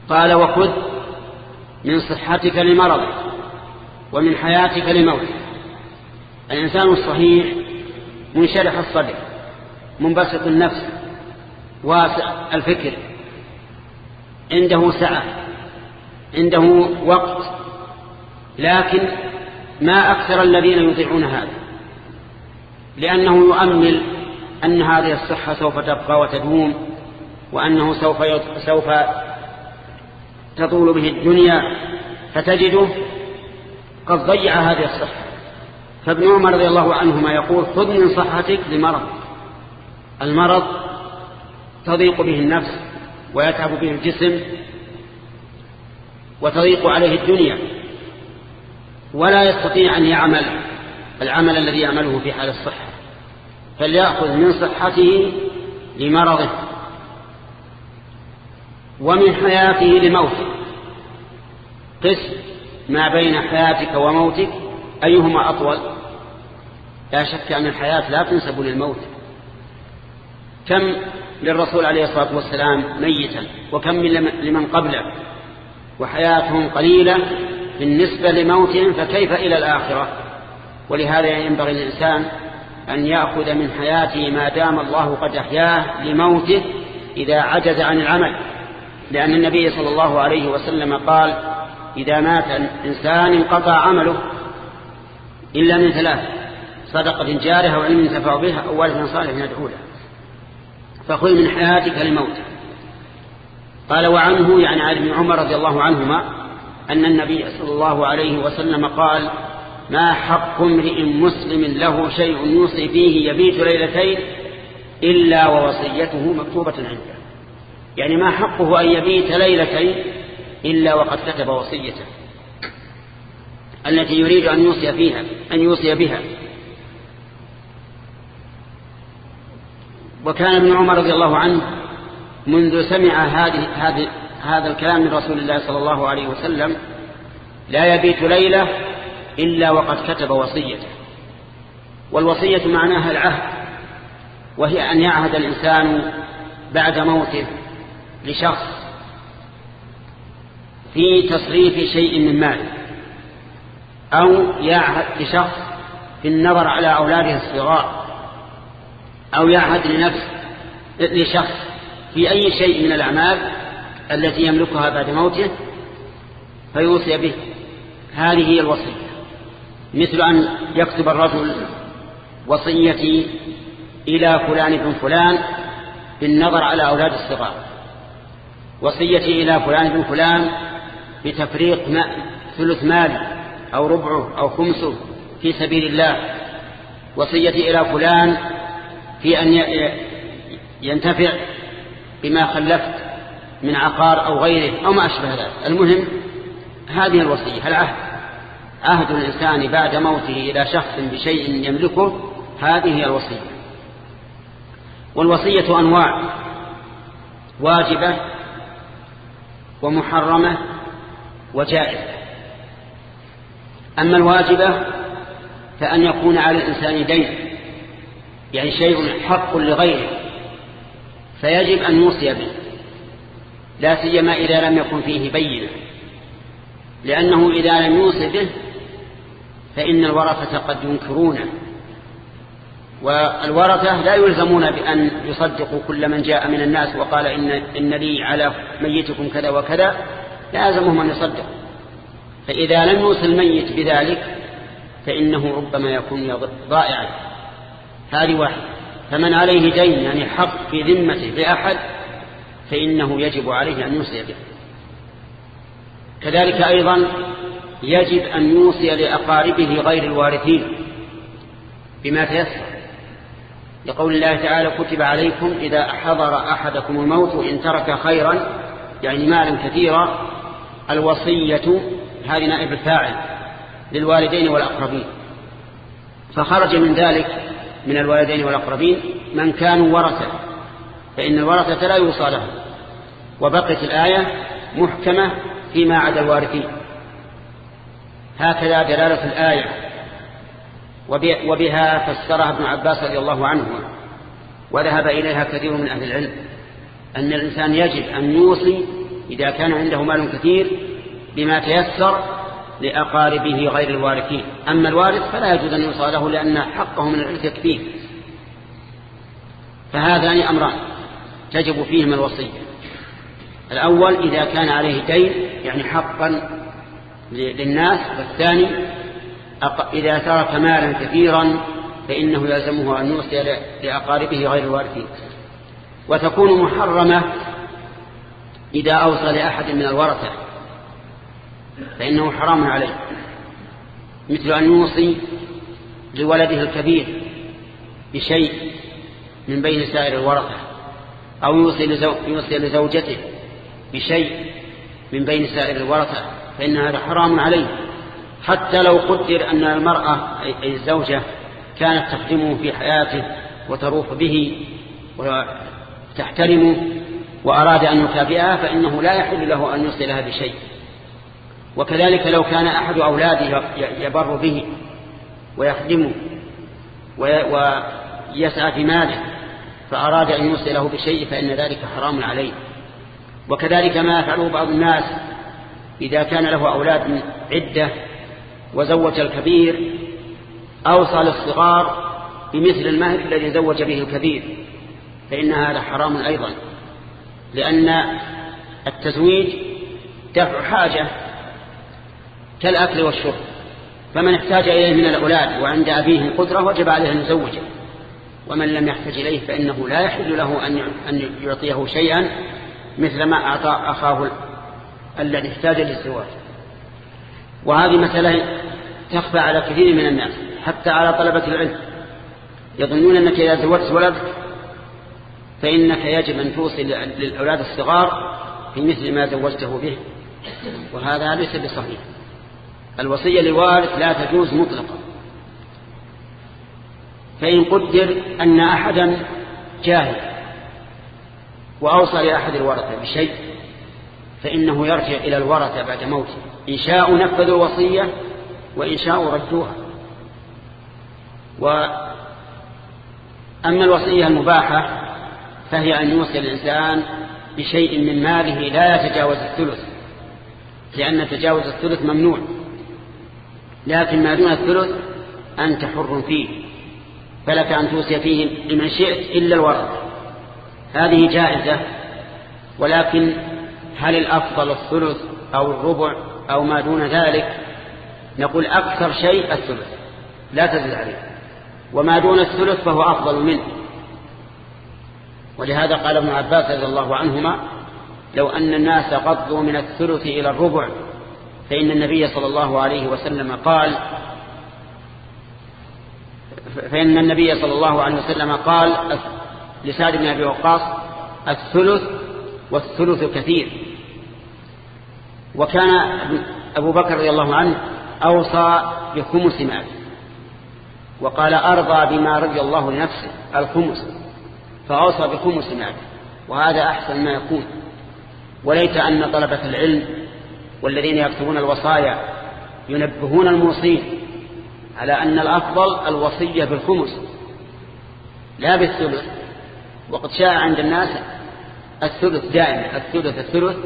قال وخذ من صحتك لمرضك ومن حياتك لموتك الإنسان الصحيح منشرح الصدر منبسط النفس واسع الفكر. عنده سعة عنده وقت لكن ما أكثر الذين يطيعون هذا لأنه يؤمل أن هذه الصحة سوف تبقى وتدوم وأنه سوف سوف تطول به الدنيا فتجده قد ضيع هذه الصحة. فابن عمر رضي الله عنهما يقول خذ من صحتك لمرض المرض تضيق به النفس ويتعب به الجسم وتضيق عليه الدنيا. ولا يستطيع أن يعمل العمل الذي يعمله في حال الصحة فليأخذ من صحته لمرضه ومن حياته لموته. قس ما بين حياتك وموتك أيهما أطول؟ لا شك أن الحياة لا تنسب للموت. كم للرسول عليه الصلاة والسلام ميتا وكم من لمن قبله وحياتهم قليلة بالنسبة لموتهم فكيف إلى الآخرة؟ ولهذا ينبغي الإنسان أن يأخذ من حياته ما دام الله قد أحياه لموته إذا عجز عن العمل. لأن النبي صلى الله عليه وسلم قال إذا مات إنسان انقطع عمله إلا من ثلاث صدقة جارها وعلم ينتفع بها أو والد صالح يدعو له. فخذ من حياتك لموتك قال وعنه يعني عن ابن عمر رضي الله عنهما أن النبي صلى الله عليه وسلم قال ما حق امرئ مسلم له شيء يوصي فيه يبيت ليلتين إلا ووصيته مكتوبة عنده. يعني ما حقه أن يبيت ليلتين إلا وقد كتب وصيته التي يريد أن يوصي فيها أن يوصي بها. وكان ابن عمر رضي الله عنه منذ سمع هذه هذه هذا الكلام من رسول الله صلى الله عليه وسلم لا يبيت ليلة إلا وقد كتب وصيته. والوصية معناها العهد وهي أن يعهد الإنسان بعد موته لشخص في تصريف شيء من ماله أو يعهد لشخص في النظر على أولاده الصغار أو يعهد لنفس لشخص في أي شيء من الأعمال التي يملكها بعد موته فيوصي به. هذه هي الوصية. مثل أن يكتب الرجل وصيتي إلى فلان بن فلان بالنظر على أولاد الصغار. وصيتي إلى فلان بن فلان بتفريق ثلث مال أو ربعه أو خمسه في سبيل الله. وصيتي إلى فلان في أن ينتفع بما خلفت. من عقار أو غيره أو ما أشبه ذلك. المهم هذه الوصية العهد. عهد الإنسان بعد موته إلى شخص بشيء يملكه هذه هي الوصية. والوصية أنواع واجبة ومحرمة وجائزة. أما الواجبة فأن يكون على الإنسان دين يعني شيء حق لغيره فيجب أن يوصي به. لا سيما إذا لم يكن فيه بينة. لأنه إذا لم يوصي به فإن الورثة قد ينكرونه والورثة لا يلزمون بأن يصدقوا كل من جاء من الناس وقال إن, إن لي على ميتكم كذا وكذا لازمهم أن يصدقوا. فإذا لم يوصي الميت بذلك فإنه ربما يكون ضائعا. هذه واحد فمن عليه دين يعني حق في ذمته لأحد فإنه يجب عليه أن يوصي به. كذلك أيضا يجب أن يوصي لأقاربه غير الوارثين بما تيسر. لقول الله تعالى كتب عليكم إذا حضر أحدكم الموت إن ترك خيرا يعني مالا كثيرا الوصية هذه نائب الفاعل للوالدين والأقربين. فخرج من ذلك من الوالدين والأقربين من كانوا ورثة. فإن الورثة لا يوصى لهم وبقيت الآية محكمة فيما عدا الوارثين. هكذا دلالة الآية. وبها فسرها ابن عباس رضي الله عنه. وذهب إليها كثير من أهل العلم. أن الإنسان يجب أن يوصي إذا كان عنده مال كثير بما تيسر لأقاربه غير الوارثين. أما الوارث فلا يجوز أن يوصى له لأن حقه من العرث يكفيه. فهذان أمران. تجب فيهما الوصية. الأول إذا كان عليه دين يعني حقا للناس والثاني إذا ترك مالا كثيرا فإنه يلزمه أن يوصي لأقاربه غير الوارثين. وتكون محرمة إذا أوصى لأحد من الورثة فإنه حرام عليه. مثل أن يوصي لولده الكبير بشيء من بين سائر الورثة. أو يوصي لزوجته بشيء من بين سائر الورثة فإن هذا حرام عليه. حتى لو قدر أن المرأة أي الزوجة كانت تخدمه في حياته وتروح به وتحترمه وأراد أن يكافئها فإنه لا يحل له أن يوصلها بشيء. وكذلك لو كان أحد أولاده يبر به ويخدمه ويسعى في ماله فأراد أن يوصله بشيء فإن ذلك حرام عليه. وكذلك ما يفعله بعض الناس إذا كان له أولاد عدة وزوج الكبير أوصى للصغار بمثل المهر الذي زوج به الكبير فإن هذا حرام أيضا لأن التزويج دفع حاجة كالأكل والشرب فمن احتاج إليه من الأولاد وعند أبيه قدرة وجب عليه أن يزوجه. ومن لم يحتج إليه فإنه لا يحل له أن يعطيه شيئا مثل ما أعطى أخاه الذي احتاج للزواج. وهذه مسألة تخفى على كثير من الناس حتى على طلبة العلم. يظنون أنك إذا زوجت ولدك فإنك يجب أن توصي للأولاد الصغار في مثل ما زوجته به. وهذا ليس بصحيح. الوصية لوارث لا تجوز مطلقا. فإن قدر أن أحدا جاهل وأوصى لأحد الورثة بشيء فإنه يرجع إلى الورثة بعد موته. إن شاءوا نفذوا الوصية وإن شاءوا ردوها. وأما الوصية المباحة فهي أن يوصي الإنسان بشيء من ماله لا يتجاوز الثلث لأن تجاوز الثلث ممنوع. لكن ما دون الثلث أنت حر فيه. فلك أن توصي فيه لمن شئت إلا الورد هذه جائزة ولكن هل الأفضل الثلث أو الربع أو ما دون ذلك؟ نقول أكثر شيء الثلث لا تزل عليه. وما دون الثلث فهو أفضل منه. ولهذا قال ابن عباس رضي الله عنهما لو أن الناس قضوا من الثلث إلى الربع فإن النبي صلى الله عليه وسلم قال فإن النبي صلى الله عليه وسلم قال لسعد بن أبي وقاص الثلث والثلث كثير. وكان أبو بكر رضي الله عنه أوصى بخمس مال وقال أرضى بما رضي الله لنفسه الخمس. فأوصى بخمس مال وهذا أحسن ما يكون. وليت أن طلبة العلم والذين يكتبون الوصايا ينبهون الموصين على أن الأفضل الوصية بالخمس لا بالثلث. وقد شاء عند الناس الثلث دائما الثلث الثلث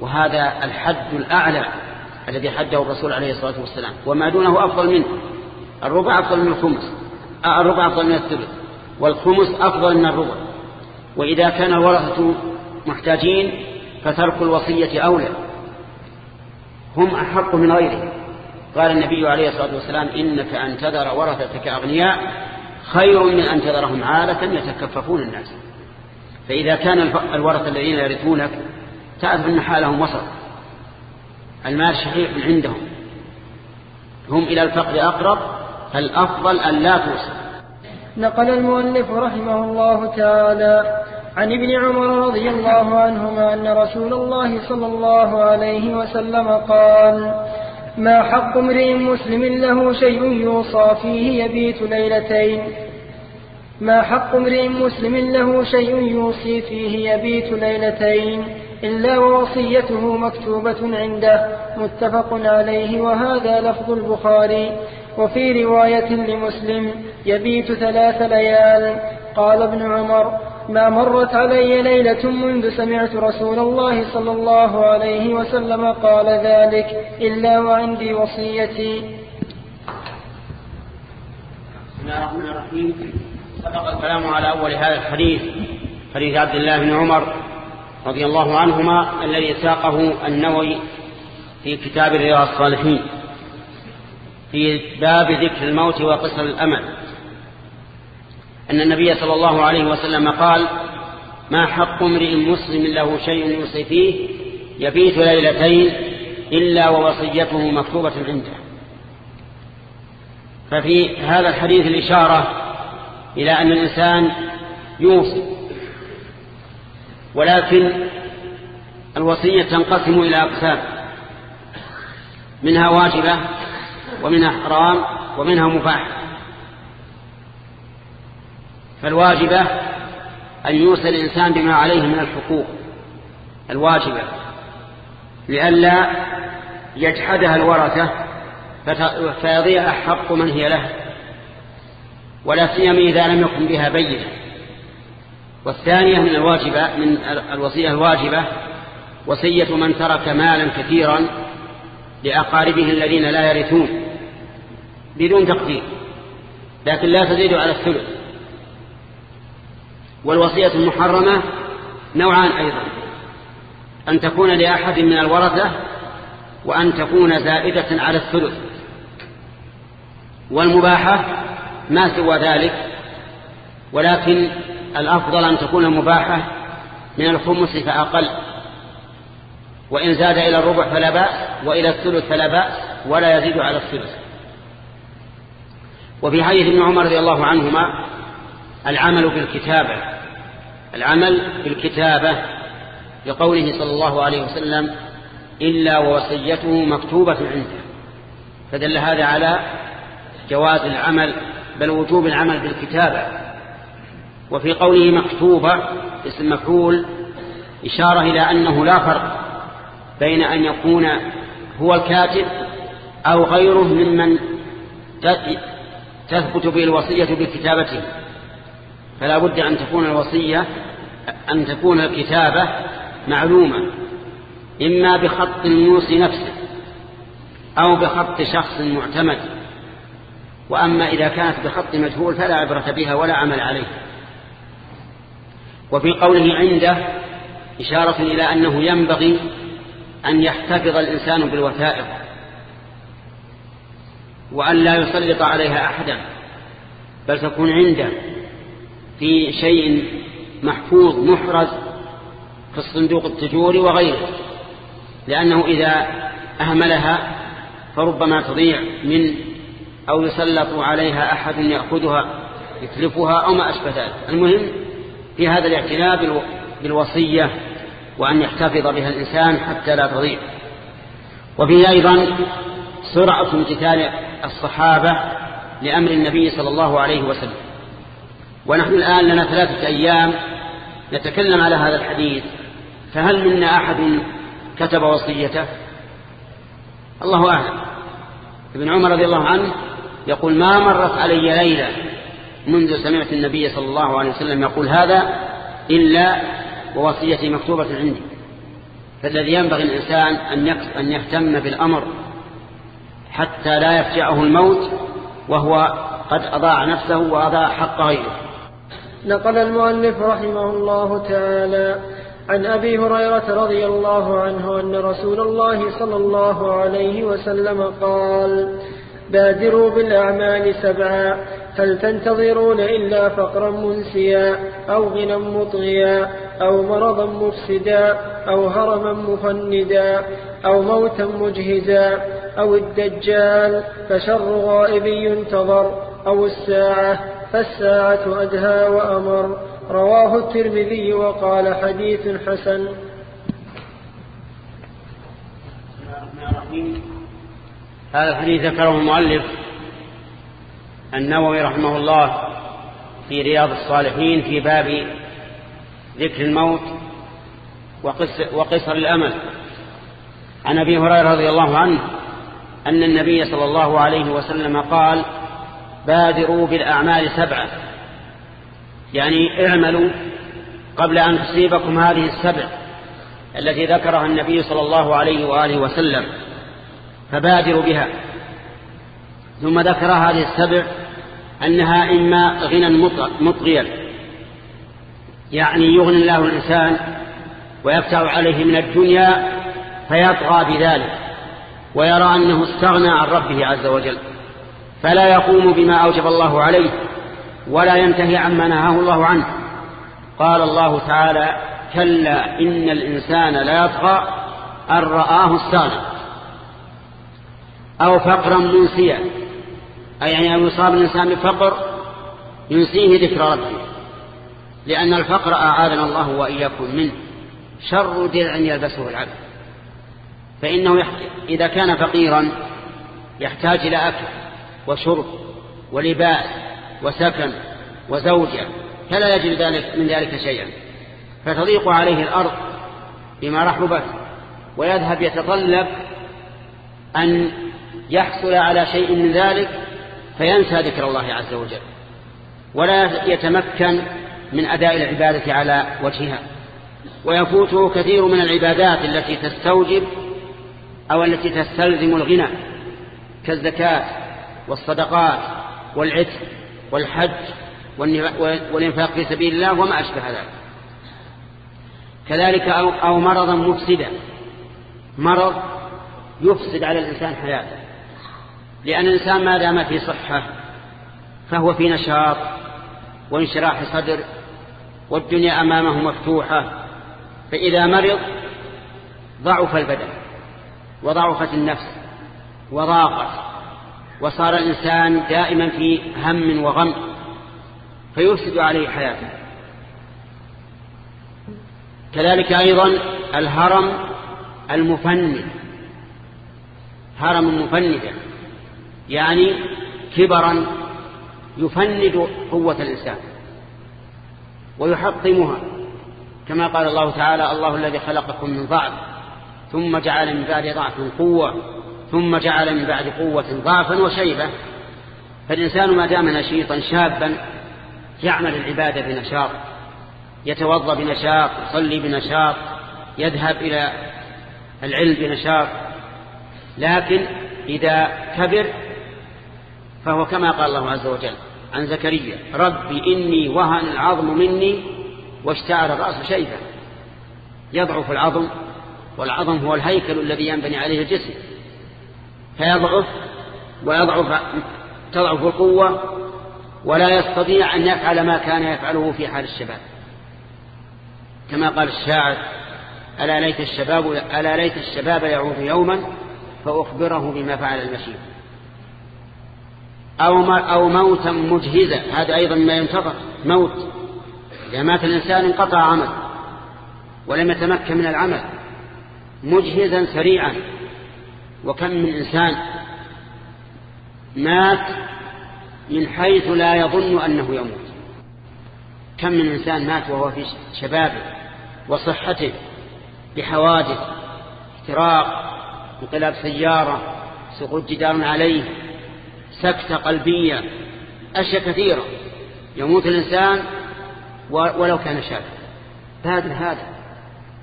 وهذا الحد الأعلى الذي حده الرسول عليه الصلاة والسلام. وما دونه أفضل منه. الربع أفضل من الخمس. آه، الربع أفضل من الثلث. والخمس أفضل من الربع. وإذا كان الورثة محتاجين فترك الوصية أولى. هم أحق من غيره قال النبي عليه الصلاة والسلام إنك أن تذر ورثتك أغنياء خير من أن تذرهم عالة يتكففون الناس. فإذا كان الورثة الذين يرثونك تعرف أن حالهم وسط. المال شحيح عندهم. هم إلى الفقر أقرب. فالأفضل أن لا توصل نقل المؤلف رحمه الله تعالى عن ابن عمر رضي الله عنهما أن رسول الله صلى الله عليه وسلم قال ما حق امرئ مسلم له شيء يوصى فيه يبيت ليلتين. ما حق امرئ مسلم له شيء يوصي فيه يبيت ليلتين إلا ووصيته مكتوبة عنده متفق عليه وهذا لفظ البخاري. وفي رواية لمسلم يبيت ثلاث ليال. قال ابن عمر ما مرت علي ليلة منذ سمعت رسول الله صلى الله عليه وسلم قال ذلك إلا وعندي وصيتي. بسم الله الرحمن الرحيم. سبق الكلام على أول هذا الحديث حديث عبد الله بن عمر رضي الله عنهما الذي ساقه النووي في كتاب رياض الصالحين في باب ذكر الموت وقصر الأمل. أن النبي صلى الله عليه وسلم قال ما حق امرئ مسلم له شيء يوصي فيه يبيت ليلتين إلا ووصيته مكتوبة عنده. ففي هذا الحديث الإشارة إلى أن الإنسان يوصي ولكن الوصية تنقسم إلى أقسام منها واجبة ومنها حرام ومنها مباح. فالواجبة أن يوصي الإنسان بما عليه من الحقوق. الواجبة لئلا يجحدها الورثة فيضيع حق من هي له. ولا سيما إذا لم يكن بها بينة. والثانية من الواجبة من الوصية الواجبة وصية من ترك مالا كثيرا لأقاربه الذين لا يرثون بدون تقدير. لكن لا تزيد على الثلث. والوصية المحرمة نوعان أيضا. أن تكون لأحد من الورثة وأن تكون زائدة على الثلث. والمباحة ما سوى ذلك ولكن الأفضل أن تكون مباحة من الخمس فأقل. وإن زاد إلى الربع فلا بأس وإلى الثلث فلا بأس ولا يزيد على الثلث. وفي حديث ابن عمر رضي الله عنهما العمل بالكتابة العمل بالكتابة لقوله صلى الله عليه وسلم إلا ووصيته مكتوبة عنده. فدل هذا على جواز العمل بل وجوب العمل بالكتابة. وفي قوله مكتوبة اسم مفعول إشارة إلى أنه لا فرق بين أن يكون هو الكاتب أو غيره ممن تثبت به الوصية بكتابته. فلا بد أن تكون الوصية أن تكون الكتابة معلومة إما بخط الموصي نفسه أو بخط شخص معتمد. وأما إذا كانت بخط مجهول فلا عبرة بها ولا عمل عليه. وفي قوله عنده إشارة إلى أنه ينبغي أن يحتفظ الإنسان بالوثائق وأن لا يسلط عليها أحدا بل تكون عنده. في شيء محفوظ محرز في الصندوق التجوري وغيره. لأنه إذا أهملها فربما تضيع من أو يسلط عليها أحد يأخذها يتلفها أو ما أشبه ذلك. المهم في هذا الاعتناء بالوصية وأن يحتفظ بها الإنسان حتى لا تضيع. وفيه أيضا سرعة امتثال الصحابة لأمر النبي صلى الله عليه وسلم. ونحن الآن لنا ثلاثة أيام نتكلم على هذا الحديث فهل منا أحد كتب وصيته؟ الله أعلم. ابن عمر رضي الله عنه يقول ما مرت علي ليلة منذ سمعت النبي صلى الله عليه وسلم يقول هذا إلا ووصيتي مكتوبة عندي. فالذي ينبغي الإنسان أن يهتم بالأمر حتى لا يفجعه الموت وهو قد أضاع نفسه وأضاع حق غيره. نقل المؤلف رحمه الله تعالى عن أبي هريرة رضي الله عنه أن رسول الله صلى الله عليه وسلم قال بادروا بالأعمال سبعا هل تنتظرون إلا فقرا منسيا أو غنى مطغيا أو مرضا مفسدا أو هرما مفندا أو موتا مجهزا أو الدجال فشر غائب ينتظر أو الساعة فالساعة أدهى وأمر. رواه الترمذي وقال حديث حسن. هذا الحديث ذكره المؤلف النووي رحمه الله في رياض الصالحين في باب ذكر الموت وقصر الأمل. عن أبي هريرة رضي الله عنه أن النبي صلى الله عليه وسلم قال بادروا بالأعمال سبعة. يعني اعملوا قبل أن تصيبكم هذه السبع التي ذكرها النبي صلى الله عليه وآله وسلم فبادروا بها. ثم ذكر هذه السبع أنها إما غنى مطغيا يعني يغني الله الإنسان ويفتح عليه من الدنيا فيطغى بذلك ويرى أنه استغنى عن ربه عز وجل. فلا يقوم بما أوجب الله عليه ولا ينتهي عما نهاه الله عنه. قال الله تعالى كلا إن الإنسان لا يطغى أن رآه استغنى أو فقرا منسيا. أي يعني أن يصاب الإنسان بفقر ينسيه ذكر ربه لأن الفقر أعاذنا الله وإياكم منه. شر درع يلبسه العبد. فإنه إذا كان فقيرا يحتاج إلى أكل. وشرب ولباس وسكن وزوجة فلا يجد ذلك من ذلك شيئا. فتضيق عليه الأرض بما رحبت ويذهب يتطلب أن يحصل على شيء من ذلك فينسى ذكر الله عز وجل. ولا يتمكن من أداء العبادة على وجهها. ويفوته كثير من العبادات التي تستوجب أو التي تستلزم الغنى كالزكاة والصدقات والعتق والحج والإنفاق في سبيل الله وما أشبه ذلك. كذلك أو, أو مرضا مفسدا. مرض يفسد على الإنسان حياته. لأن الإنسان ما دام في صحة فهو في نشاط وانشراح صدر والدنيا أمامه مفتوحة فإذا مرض ضعف البدن وضعفت النفس وضاقت وصار الإنسان دائما في هم وغم فيفسد عليه حياته. كذلك أيضا الهرم المفند هرم مفندا يعني كبرا يفند قوة الإنسان ويحطمها. كما قال الله تعالى الله الذي خلقكم من ضعف ثم جعل من بعد ضعف قوة ثم جعل من بعد قوة ضعفا وشيبة فالإنسان ما دام نشيطا شابا يعمل العبادة بنشاط يتوضأ بنشاط يصلي بنشاط يذهب إلى العلم بنشاط. لكن إذا كبر فهو كما قال الله عز وجل عن زكريا ربي إني وهن العظم مني واشتعر الرأس شيبا. يضعف العظم والعظم هو الهيكل الذي ينبني عليه الجسم. فيضعف ويضعف تضعف القوة ولا يستطيع أن يفعل ما كان يفعله في حال الشباب. كما قال الشاعر ألا ليت الشباب ألا ليت الشباب يعود يوما فأخبره بما فعل المشيب. أو أو موتا مجهزا هذا أيضا ما ينتظر موت. إذا مات الإنسان انقطع عمل ولم يتمكن من العمل مجهزا سريعا. وكم من إنسان مات من حيث لا يظن أنه يموت. كم من إنسان مات وهو في شبابه وصحته بحوادث احتراق انقلاب سيارة سقوط جدار عليه سكتة قلبية أشياء كثيرة. يموت الإنسان ولو كان شابا. هذا هذا.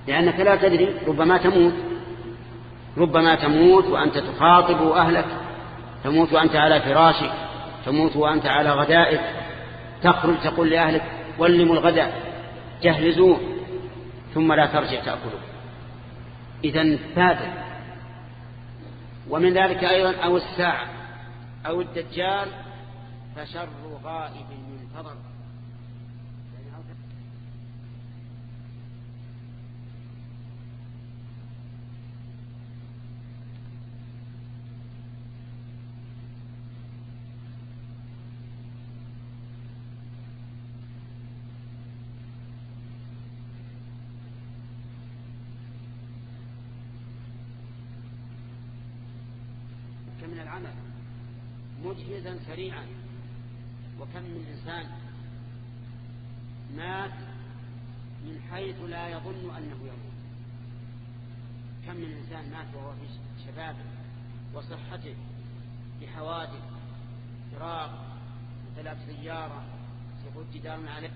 لأنك لا تدري ربما تموت. ربما تموت وأنت تخاطب أهلك تموت وأنت على فراشك تموت وأنت على غدائك تخرج تقول لأهلك ولموا الغداء جهزوه ثم لا ترجع تأكله. إذا فاتت ومن ذلك أيضا أو الساعة أو الدجال فشر غائب منتظر من العمل مجهزا سريعا وكم من إنسان مات من حيث لا يظن أنه يموت. كم من إنسان مات وهو في شبابه وصحته بحوادث فراق انقلاب سيارة سقوط جدار عليه.